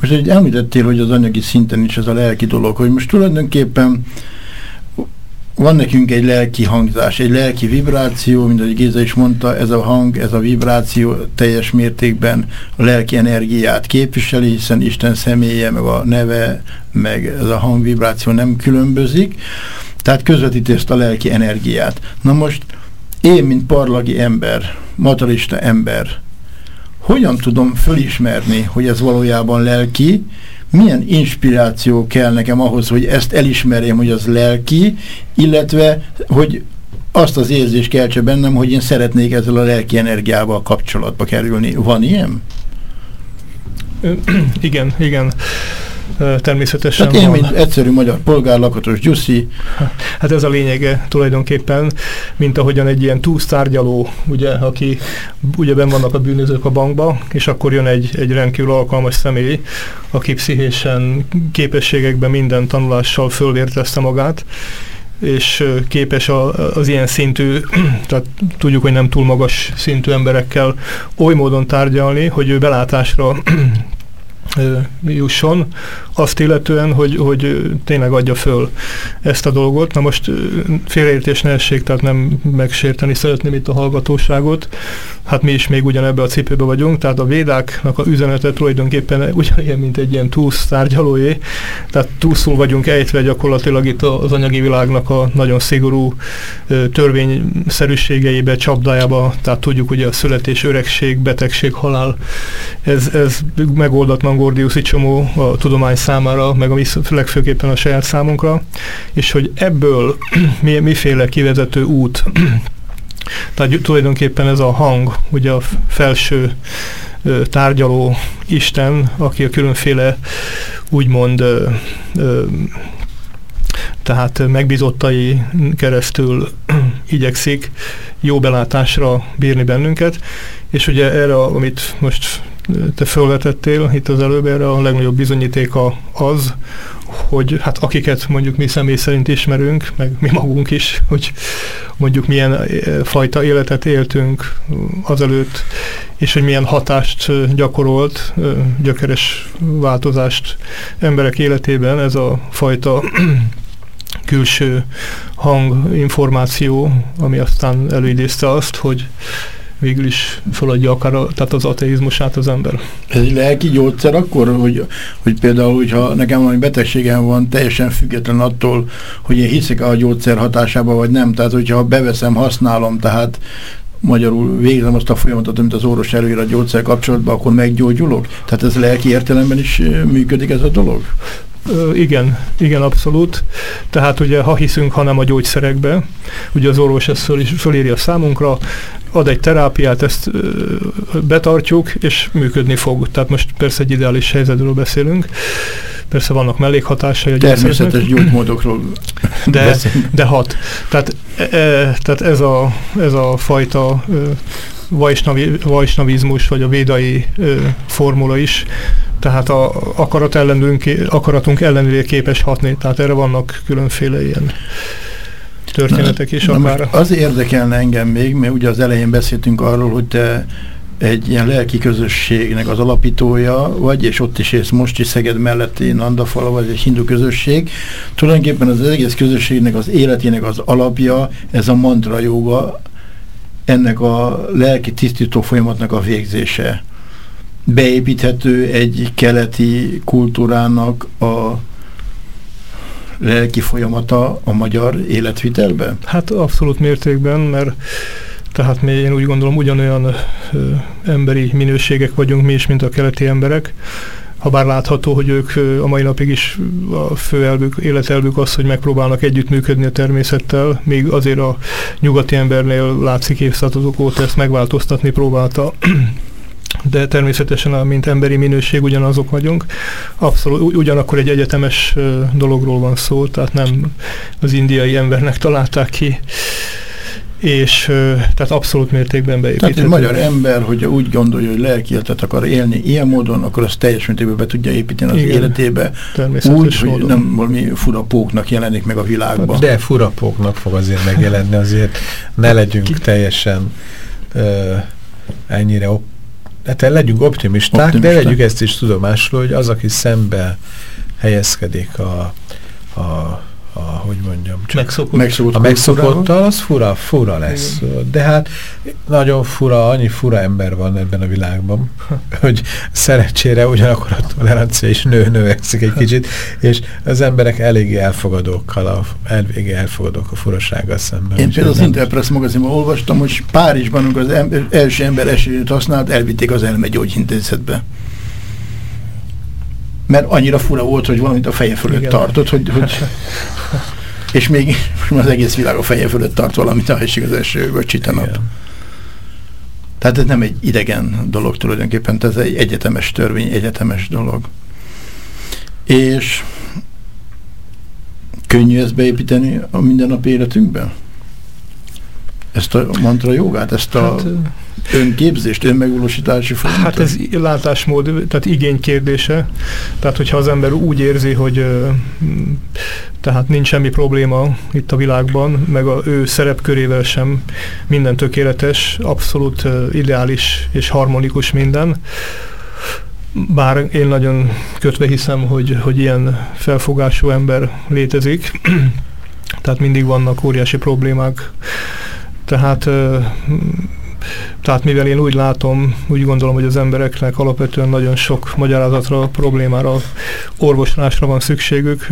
Most egy említettél, hogy az anyagi szinten is ez a lelki dolog, hogy most tulajdonképpen van nekünk egy lelki hangzás, egy lelki vibráció, mint ahogy Géza is mondta, ez a hang, ez a vibráció teljes mértékben a lelki energiát képviseli, hiszen Isten személye, meg a neve, meg ez a hangvibráció nem különbözik, tehát közvetíti ezt a lelki energiát. Na most én, mint parlagi ember, materialista ember, hogyan tudom fölismerni, hogy ez valójában lelki, milyen inspiráció kell nekem ahhoz, hogy ezt elismerjem, hogy az lelki, illetve, hogy azt az érzést keltse bennem, hogy én szeretnék ezzel a lelki energiával kapcsolatba kerülni. Van ilyen? igen, igen természetesen Tehát én, van. mint egyszerű magyar polgár, lakatos Gyuszi. Hát ez a lényege tulajdonképpen, mint ahogyan egy ilyen túlsztárgyaló, ugye, aki ugye ben vannak a bűnözők a bankba, és akkor jön egy, egy rendkívül alkalmas személy, aki pszichésen képességekben minden tanulással fölvértezte magát, és képes a, az ilyen szintű, tehát tudjuk, hogy nem túl magas szintű emberekkel oly módon tárgyalni, hogy ő belátásra jusson, azt illetően, hogy, hogy tényleg adja föl ezt a dolgot. Na most félreértés ne essék, tehát nem megsérteni szeretném itt a hallgatóságot. Hát mi is még ugyanebbe a cipőbe vagyunk, tehát a védáknak a üzenete tulajdonképpen ugyanilyen, mint egy ilyen túlsztárgyalóé, tehát túlszul vagyunk ejtve gyakorlatilag itt az anyagi világnak a nagyon szigorú törvényszerűségeibe, csapdájába, tehát tudjuk ugye a születés, öregség, betegség, halál, ez, ez megoldatlan gordiuszi csomó a tudomány számára, meg a mi legfőképpen a saját számunkra, és hogy ebből mi, miféle kivezető út, tehát tulajdonképpen ez a hang, ugye a felső tárgyaló Isten, aki a különféle úgymond tehát megbizottai keresztül igyekszik jó belátásra bírni bennünket, és ugye erre, amit most te felvetettél itt az előbb, erre a legnagyobb bizonyítéka az, hogy hát akiket mondjuk mi személy szerint ismerünk, meg mi magunk is, hogy mondjuk milyen eh, fajta életet éltünk azelőtt, és hogy milyen hatást gyakorolt, eh, gyökeres változást emberek életében ez a fajta külső hanginformáció, ami aztán előidézte azt, hogy végül is feladja akár tehát az ateizmusát az ember. Ez egy lelki gyógyszer akkor, hogy, hogy például, hogyha nekem valami betegségem van, teljesen független attól, hogy én hiszek a gyógyszer hatásába, vagy nem. Tehát, hogyha beveszem, használom, tehát magyarul végzem azt a folyamatot, amit az orvos előír a gyógyszer kapcsolatban, akkor meggyógyulok? Tehát ez lelki értelemben is működik ez a dolog? Igen, igen, abszolút. Tehát ugye, ha hiszünk, hanem a gyógyszerekbe, ugye az orvos ezt föl, fölírja számunkra, ad egy terápiát, ezt betartjuk, és működni fog. Tehát most persze egy ideális helyzetről beszélünk, persze vannak mellékhatásai Természetes gyógymódokról de, de hat. Tehát, e, e, tehát ez, a, ez a fajta vajsnavizmus, vagy a védai formula is tehát a akarat ellenünk, akaratunk ellenére képes hatni, tehát erre vannak különféle ilyen történetek is na, akár. Az érdekelne engem még, mert ugye az elején beszéltünk arról, hogy te egy ilyen lelki közösségnek az alapítója vagy, és ott is élsz most is Szeged melletti Nandafala, vagy egy hindu közösség. Tulajdonképpen az egész közösségnek az életének az alapja, ez a mantra joga, ennek a lelki tisztító folyamatnak a végzése. Beépíthető egy keleti kultúrának a lelki folyamata a magyar életvitelbe? Hát abszolút mértékben, mert tehát mi, én úgy gondolom, ugyanolyan ö, emberi minőségek vagyunk mi is, mint a keleti emberek. Habár látható, hogy ők a mai napig is a fő elvük, életelvük az, hogy megpróbálnak együttműködni a természettel, még azért a nyugati embernél látszik évszázadok óta ezt megváltoztatni próbálta de természetesen, mint emberi minőség ugyanazok vagyunk. Abszolút, ugyanakkor egy egyetemes dologról van szó, tehát nem az indiai embernek találták ki, és tehát abszolút mértékben beépíthető. Tehát egy magyar ember, hogyha úgy gondolja, hogy lelki életet akar élni ilyen módon, akkor azt teljes mértékben be tudja építeni az Igen, életébe. Úgy, hogy módon. nem valami furapóknak jelenik meg a világban. De furapóknak fog azért megjelenni, azért ne legyünk Ki? teljesen uh, ennyire op hát legyünk optimisták, optimisták, de legyük ezt is tudomásul, hogy az, aki szembe helyezkedik a, a a, hogy mondjam, csak megszokott, megszokott a megszokottal, az fura, fura lesz. Igen. De hát nagyon fura, annyi fura ember van ebben a világban, hogy szerencsére ugyanakkor a tolerancia is nő, növekszik egy kicsit, és az emberek eléggé elfogadókkal, a, eléggé elfogadók a furasággal szemben. Én például az Interpress magazinban olvastam, hogy Párizsban, amikor az ember, első ember esélyt használt, elvitték az elmegyógyintézetbe mert annyira fura volt, hogy valamit a feje fölött Igen. tartott, hogy, hogy és még az egész világ a feje fölött tart valamit, ha esik az első vagy nap. Tehát ez nem egy idegen dolog tulajdonképpen, ez egy egyetemes törvény, egyetemes dolog. És könnyű ezt beépíteni a mindennapi életünkben? Ezt a mantra jogát, ezt a hát, önképzést, önmegvalósítási folyamatot? Hát ez látásmód, tehát igény kérdése. Tehát, hogyha az ember úgy érzi, hogy tehát nincs semmi probléma itt a világban, meg a ő szerepkörével sem minden tökéletes, abszolút ideális és harmonikus minden, bár én nagyon kötve hiszem, hogy, hogy ilyen felfogású ember létezik, tehát mindig vannak óriási problémák tehát, tehát mivel én úgy látom, úgy gondolom, hogy az embereknek alapvetően nagyon sok magyarázatra, problémára, orvoslásra van szükségük,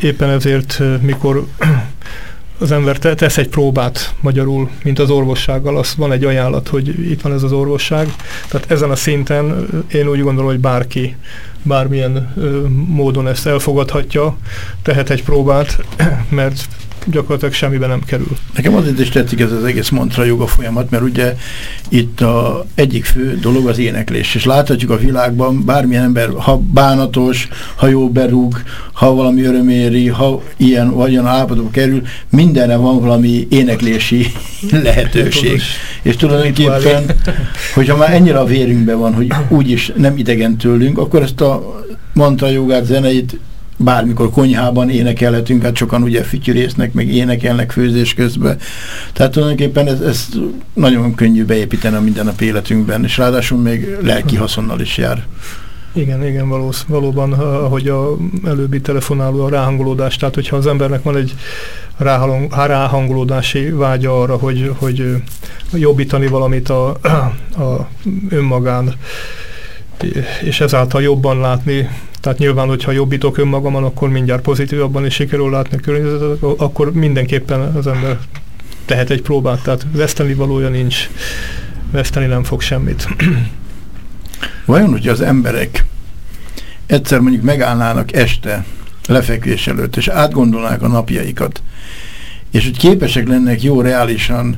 éppen ezért, mikor az ember tesz egy próbát magyarul, mint az orvossággal, az van egy ajánlat, hogy itt van ez az orvosság. Tehát ezen a szinten én úgy gondolom, hogy bárki bármilyen módon ezt elfogadhatja, tehet egy próbát, mert gyakorlatilag semmibe nem kerül. Nekem azért is tetszik ez az egész mantra joga folyamat, mert ugye itt a egyik fő dolog az éneklés, és láthatjuk a világban bármilyen ember, ha bánatos, ha jó berúg, ha valami öröméri, ha ilyen vagy olyan állapotba kerül, mindenre van valami éneklési lehetőség. és tulajdonképpen, hogyha már ennyire a vérünkben van, hogy úgyis nem idegen tőlünk, akkor ezt a mantra jogát, zeneit bármikor konyhában énekelhetünk, hát sokan ugye fütyürésznek, meg énekelnek főzés közben. Tehát tulajdonképpen ez, ez nagyon könnyű beépíteni a mindennap életünkben, és ráadásul még lelki haszonnal is jár. Igen, igen, valósz, valóban, ahogy a előbbi telefonáló a ráhangolódás, tehát hogyha az embernek van egy ráhangolódási vágya arra, hogy, hogy jobbítani valamit a, a önmagán, és ezáltal jobban látni tehát nyilván, hogyha jobbítok önmagamon, akkor mindjárt pozitívabban is sikerül látni a környezetet, akkor mindenképpen az ember tehet egy próbát, tehát veszteni valója nincs, veszteni nem fog semmit. Vajon, hogy az emberek egyszer mondjuk megállnának este lefekvés előtt, és átgondolnák a napjaikat, és hogy képesek lennek jó reálisan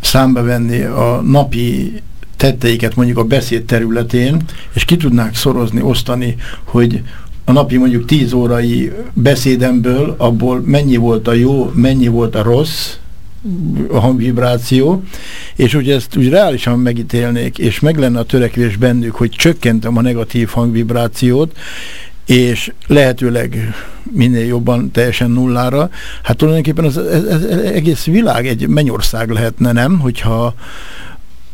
számba venni a napi tetteiket mondjuk a beszéd területén, és ki tudnák szorozni, osztani, hogy a napi mondjuk 10 órai beszédemből, abból mennyi volt a jó, mennyi volt a rossz, a hangvibráció, és ugye ezt úgy reálisan megítélnék, és meg lenne a törekvés bennük, hogy csökkentem a negatív hangvibrációt, és lehetőleg minél jobban teljesen nullára, hát tulajdonképpen az, ez, ez, ez egész világ egy mennyország lehetne, nem? Hogyha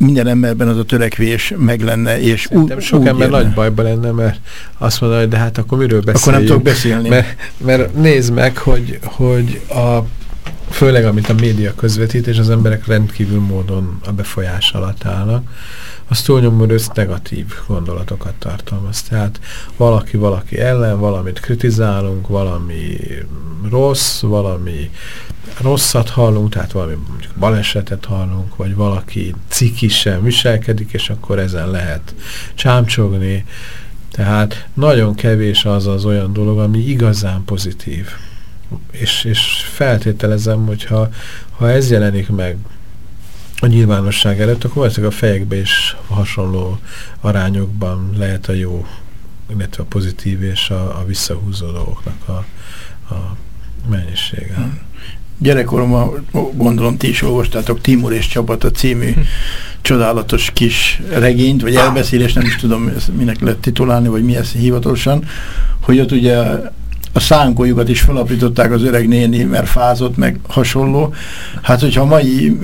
minden emberben az a törekvés meg lenne, és Szerintem ú, sok ember érne. nagy bajban lenne, mert azt mondaná, hogy de hát akkor miről beszéljünk? Akkor nem tudok beszélni. Mert, mert nézd meg, hogy, hogy a, főleg amit a média közvetít, és az emberek rendkívül módon a befolyás alatt állnak, az túlnyomó részt negatív gondolatokat tartalmaz. Tehát valaki valaki ellen, valamit kritizálunk, valami rossz, valami rosszat hallunk, tehát valami mondjuk balesetet hallunk, vagy valaki cikisen viselkedik, és akkor ezen lehet csámcsogni. Tehát nagyon kevés az az olyan dolog, ami igazán pozitív. És, és feltételezem, hogyha ha ez jelenik meg a nyilvánosság előtt, akkor valószínűleg a fejekbe is hasonló arányokban lehet a jó, illetve a pozitív és a, a visszahúzó dolgoknak a, a mennyisége. Gyerekkoromban gondolom ti is olvastátok Timur és Csapata című csodálatos kis regényt, vagy elbeszélés, nem is tudom ezt minek lehet titulálni, vagy mi ez hivatalosan, hogy ott ugye a szánkójukat is felapították az öreg néni, mert fázott, meg hasonló. Hát, hogyha a mai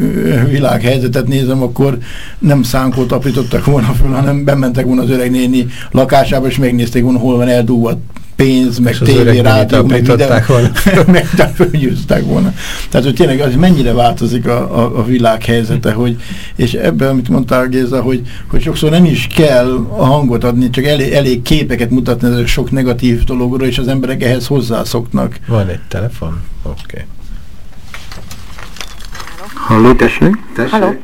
világhelyzetet nézem, akkor nem szánkót aprítottak volna föl, hanem bementek volna az öreg néni lakásába, és megnézték volna, hol van eldugva pénz, meg tévé, rádió, meg aprították volna. meg volna. Tehát, hogy tényleg az mennyire változik a, a, a világ helyzete, hogy, és ebben, amit mondtál Géza, hogy, hogy sokszor nem is kell a hangot adni, csak elég, elég képeket mutatni ezek sok negatív dologról, és az emberek ehhez hozzászoknak. Van egy telefon? Oké. Okay. Halló, tessék? tessék? Halló?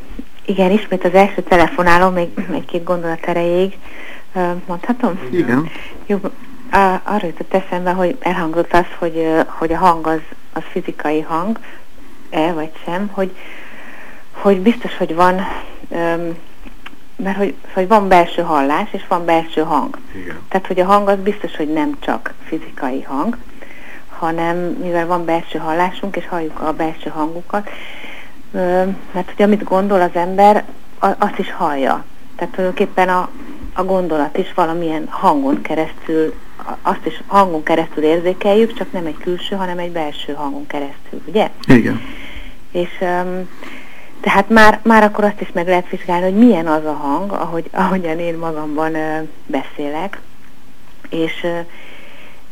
Igen, ismét az első telefonáló, még, még két gondolat erejéig. Mondhatom? Igen. Jó, á, arra jutott eszembe, hogy elhangzott az, hogy, hogy a hang az, az fizikai hang, e vagy sem, hogy, hogy biztos, hogy van, öm, mert hogy, hogy van belső hallás, és van belső hang. Igen. Tehát, hogy a hang az biztos, hogy nem csak fizikai hang, hanem mivel van belső hallásunk, és halljuk a belső hangukat, mert hogy amit gondol az ember, azt is hallja. Tehát tulajdonképpen a, a gondolat is valamilyen hangon keresztül, azt is hangon keresztül érzékeljük, csak nem egy külső, hanem egy belső hangon keresztül, ugye? Igen. És um, tehát már, már akkor azt is meg lehet vizsgálni, hogy milyen az a hang, ahogy, ahogyan én magamban uh, beszélek. És, uh,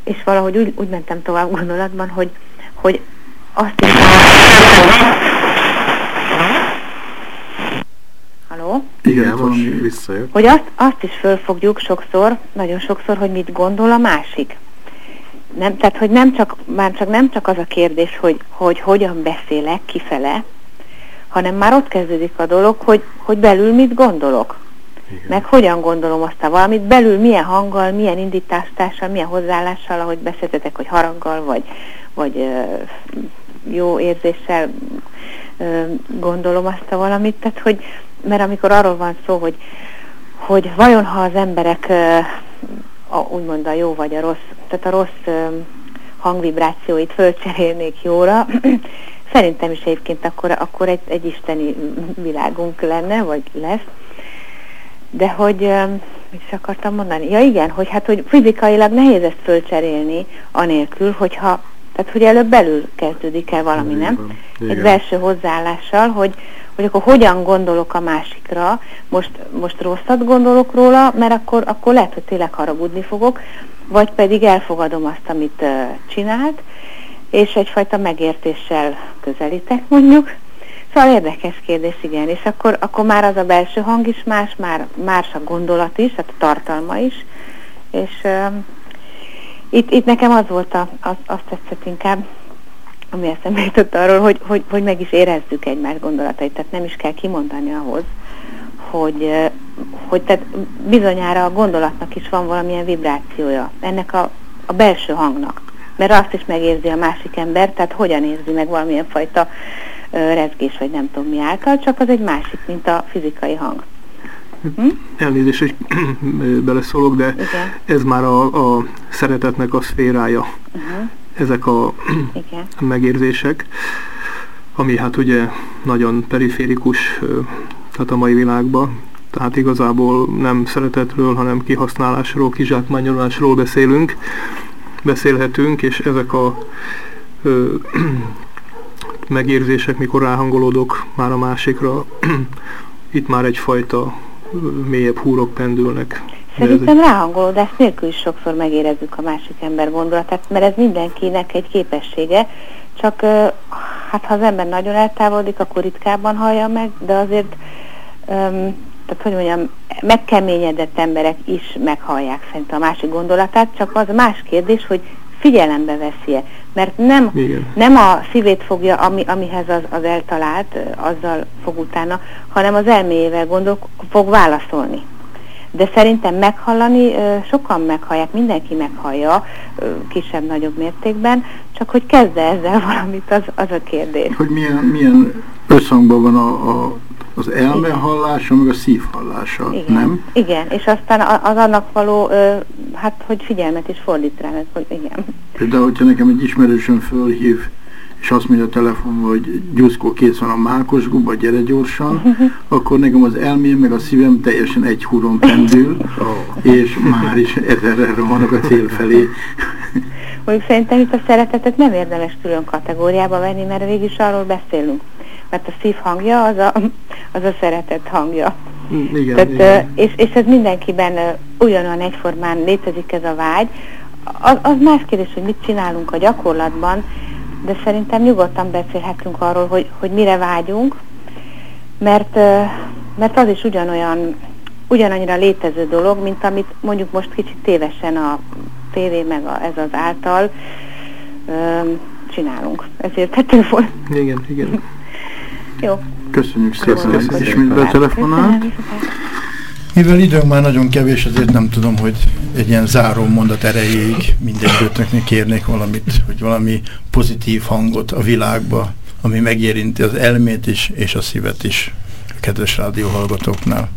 és valahogy úgy, úgy mentem tovább gondolatban, hogy, hogy azt is... Haló? Igen, valami most visszajött. hogy azt, azt is fölfogjuk sokszor, nagyon sokszor, hogy mit gondol a másik. Nem, tehát, hogy nem csak, már csak nem csak az a kérdés, hogy, hogy hogyan beszélek kifele, hanem már ott kezdődik a dolog, hogy, hogy belül mit gondolok. Igen. Meg hogyan gondolom azt a valamit, belül milyen hanggal, milyen indítástással, milyen hozzáállással, ahogy beszéltetek, hogy haraggal, vagy, vagy ö, jó érzéssel ö, gondolom azt a valamit. Tehát, hogy, mert amikor arról van szó, hogy, hogy vajon ha az emberek a, úgymond a jó vagy a rossz, tehát a rossz hangvibrációit fölcserélnék jóra, szerintem is egyébként akkor, akkor egy, egy isteni világunk lenne, vagy lesz. De hogy, mit is akartam mondani? Ja igen, hogy hát, hogy fizikailag nehéz ezt fölcserélni, anélkül, hogyha, tehát hogy előbb belül kezdődik el valami, nem? van. egy Igen. belső hozzáállással, hogy, hogy akkor hogyan gondolok a másikra, most, most rosszat gondolok róla, mert akkor, akkor lehet, hogy tényleg haragudni fogok, vagy pedig elfogadom azt, amit uh, csinált, és egyfajta megértéssel közelítek mondjuk. Szóval érdekes kérdés, igen, és akkor, akkor már az a belső hang is más, már más a gondolat is, tehát a tartalma is, és uh, itt, itt nekem az volt, a, az, azt tetszett inkább, ami eszembe jutott arról, hogy, hogy, hogy meg is érezzük egymás gondolatait, tehát nem is kell kimondani ahhoz, hogy, hogy tehát bizonyára a gondolatnak is van valamilyen vibrációja, ennek a, a belső hangnak, mert azt is megérzi a másik ember, tehát hogyan érzi meg valamilyen fajta rezgés, vagy nem tudom mi által, csak az egy másik, mint a fizikai hang. Elnézést, hogy beleszólok, de Igen, ez már a, a szeretetnek a szférája. uh-huh. Ezek a igen, megérzések, ami hát ugye nagyon periférikus, tehát a mai világban. Tehát igazából nem szeretetről, hanem kihasználásról, kizsákmányolásról beszélünk, beszélhetünk, és ezek a ö, megérzések, mikor ráhangolódok már a másikra, itt már egyfajta mélyebb húrok pendülnek. Szerintem ráhangolódás nélkül is sokszor megérezzük a másik ember gondolatát, mert ez mindenkinek egy képessége, csak hát ha az ember nagyon eltávolodik, akkor ritkábban hallja meg, de azért, öm, tehát hogy mondjam, megkeményedett emberek is meghallják szerintem a másik gondolatát, csak az más kérdés, hogy figyelembe veszi-e, mert nem, Igen. nem a szívét fogja, ami, amihez az, az eltalált, azzal fog utána, hanem az elméjével gondol, fog válaszolni. De szerintem meghallani, sokan meghallják, mindenki meghallja, kisebb-nagyobb mértékben, csak hogy kezd ezzel valamit, az, az a kérdés. Hogy milyen, milyen összhangban van a, a, az elme hallása, meg a szív hallása, Igen. nem? Igen, és aztán az annak való, ö, hát hogy figyelmet is fordít rá, ez, hogy igen. Például, hogyha nekem egy ismerősöm fölhív, és azt mondja a telefonban, hogy Gyuszkó kész van a mákos guba, gyere gyorsan, akkor nekem az elmém meg a szívem teljesen egy húron pendül, és már is ezerre rohanok a cél felé. Mondjuk szerintem itt a szeretetet nem érdemes külön kategóriába venni, mert végig is arról beszélünk. Mert a szív hangja az a, az a szeretet hangja. Mm, Igen, Tehát, igen. és, és ez mindenkiben ugyanolyan egyformán létezik ez a vágy. Az, az más kérdés, hogy mit csinálunk a gyakorlatban, de szerintem nyugodtan beszélhetünk arról, hogy, hogy mire vágyunk, mert, mert az is ugyanolyan, ugyanannyira létező dolog, mint amit mondjuk most kicsit tévesen a tévé meg a, ez az által csinálunk. Ezért tető volt. Igen, igen. Jó. Köszönjük szépen, hogy ismét betelefonált. Mivel időnk már nagyon kevés, azért nem tudom, hogy egy ilyen záró mondat erejéig mindenkitnek kérnék valamit, hogy valami pozitív hangot a világba, ami megérinti az elmét is, és a szívet is a kedves rádióhallgatóknál.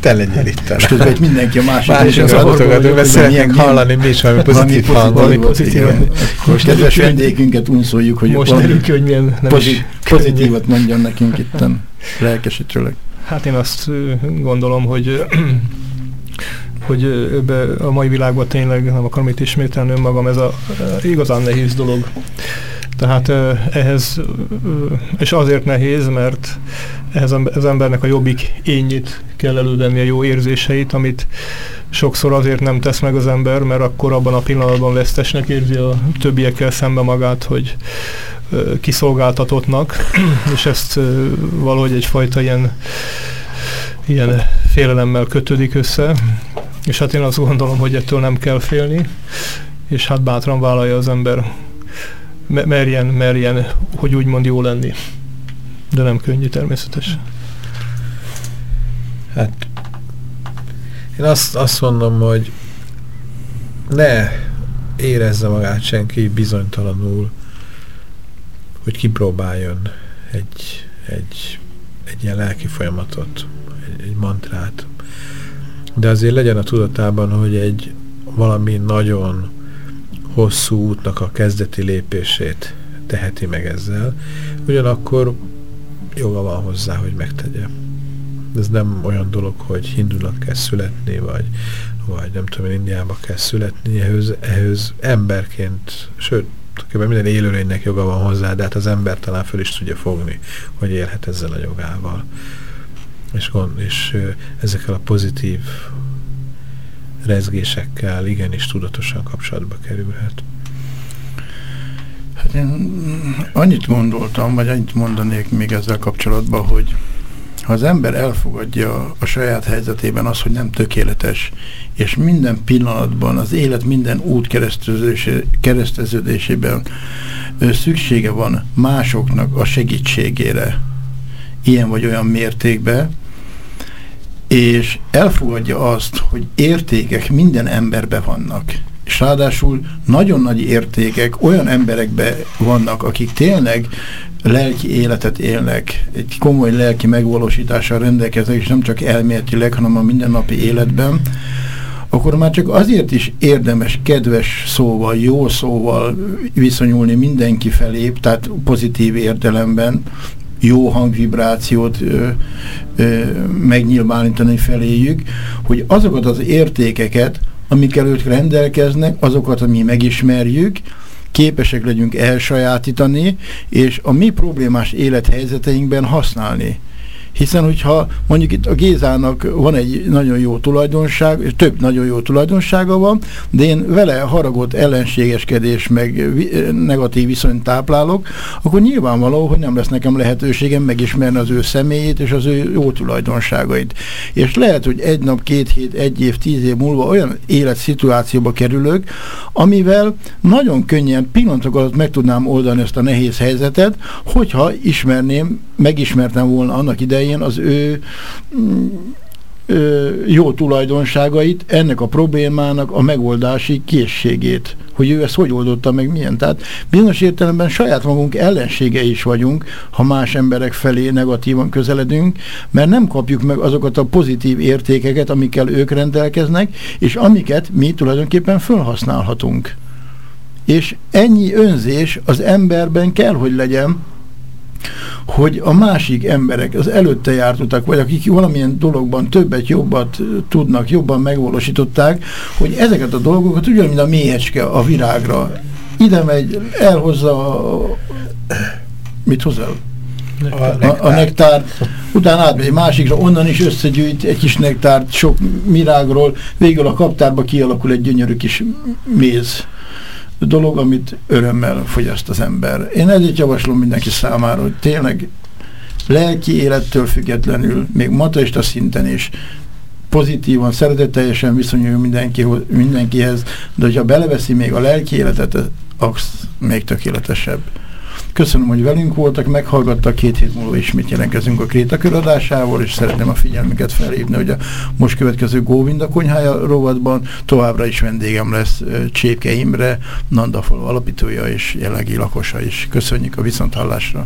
Te legyél itt És közben itt mindenki a másik Másik az milyen- szeretnénk hallani mi is valami pozitív pozitívat. Most kedves vendégünket unszoljuk, hogy Most derül ki, hogy milyen nem pozit- is pozitívat mondjon nekünk itten lelkesítőleg. Hát én azt gondolom, hogy hogy ebbe a mai világban tényleg nem akarom itt ismételni önmagam, ez a igazán nehéz dolog. Tehát ehhez, és azért nehéz, mert ehhez az embernek a jobbik ényét kell elővenni, a jó érzéseit, amit sokszor azért nem tesz meg az ember, mert akkor abban a pillanatban vesztesnek érzi a többiekkel szembe magát, hogy kiszolgáltatottnak, és ezt valahogy egyfajta ilyen, ilyen félelemmel kötődik össze, és hát én azt gondolom, hogy ettől nem kell félni, és hát bátran vállalja az ember, merjen, merjen, hogy úgymond jó lenni. De nem könnyű természetesen. Hát én azt, azt mondom, hogy ne érezze magát senki bizonytalanul, hogy kipróbáljon egy, egy, egy ilyen lelki folyamatot, egy, egy mantrát. De azért legyen a tudatában, hogy egy valami nagyon hosszú útnak a kezdeti lépését teheti meg ezzel, ugyanakkor joga van hozzá, hogy megtegye. Ez nem olyan dolog, hogy hindunak kell születni, vagy, vagy nem tudom, Indiába kell születni, ehhez, ehhez emberként, sőt, tulajdonképpen minden élőlénynek joga van hozzá, de hát az ember talán föl is tudja fogni, hogy élhet ezzel a jogával. És, és ezekkel a pozitív rezgésekkel igenis tudatosan kapcsolatba kerülhet. Hát én annyit gondoltam, vagy annyit mondanék még ezzel kapcsolatban, hogy ha az ember elfogadja a saját helyzetében azt, hogy nem tökéletes, és minden pillanatban, az élet minden út kereszteződésé- kereszteződésében szüksége van másoknak a segítségére, ilyen vagy olyan mértékben, és elfogadja azt, hogy értékek minden emberbe vannak, és ráadásul nagyon nagy értékek olyan emberekbe vannak, akik tényleg lelki életet élnek, egy komoly lelki megvalósítással rendelkeznek, és nem csak elméletileg, hanem a mindennapi életben, akkor már csak azért is érdemes kedves szóval, jó szóval viszonyulni mindenki felé, tehát pozitív értelemben, jó hangvibrációt ö, ö, megnyilvánítani feléjük, hogy azokat az értékeket, amikkel ők rendelkeznek, azokat, ami megismerjük, képesek legyünk elsajátítani, és a mi problémás élethelyzeteinkben használni. Hiszen, hogyha mondjuk itt a Gézának van egy nagyon jó tulajdonság, több nagyon jó tulajdonsága van, de én vele haragot, ellenségeskedés, meg negatív viszonyt táplálok, akkor nyilvánvaló, hogy nem lesz nekem lehetőségem megismerni az ő személyét és az ő jó tulajdonságait. És lehet, hogy egy nap, két hét, egy év, tíz év múlva olyan életszituációba kerülök, amivel nagyon könnyen pillanatok alatt meg tudnám oldani ezt a nehéz helyzetet, hogyha ismerném, megismertem volna annak idején az ő mm, jó tulajdonságait, ennek a problémának a megoldási készségét, hogy ő ezt hogy oldotta meg, milyen. Tehát bizonyos értelemben saját magunk ellensége is vagyunk, ha más emberek felé negatívan közeledünk, mert nem kapjuk meg azokat a pozitív értékeket, amikkel ők rendelkeznek, és amiket mi tulajdonképpen felhasználhatunk. És ennyi önzés az emberben kell, hogy legyen, hogy a másik emberek, az előtte jártottak, vagy akik valamilyen dologban többet, jobbat tudnak, jobban megvalósították, hogy ezeket a dolgokat ugyan, mint a méhecske a virágra, ide megy, elhozza a, mit hozzá? A, A, a nektárt, utána átmegy egy másikra, onnan is összegyűjt egy kis nektárt sok mirágról, végül a kaptárba kialakul egy gyönyörű kis méz dolog, amit örömmel fogyaszt az ember. Én ezért javaslom mindenki számára, hogy tényleg lelki élettől függetlenül, még mateista szinten is pozitívan, szeretetteljesen viszonyul mindenki, mindenkihez, de hogyha beleveszi még a lelki életet, az még tökéletesebb. Köszönöm, hogy velünk voltak, meghallgattak, két hét múlva ismét jelentkezünk a Kréta köradásával, és szeretném a figyelmüket felhívni, hogy a most következő Góvinda konyhája rovatban továbbra is vendégem lesz Csépke Imre, Nandafal alapítója és jelenlegi lakosa is. Köszönjük a viszonthallásra!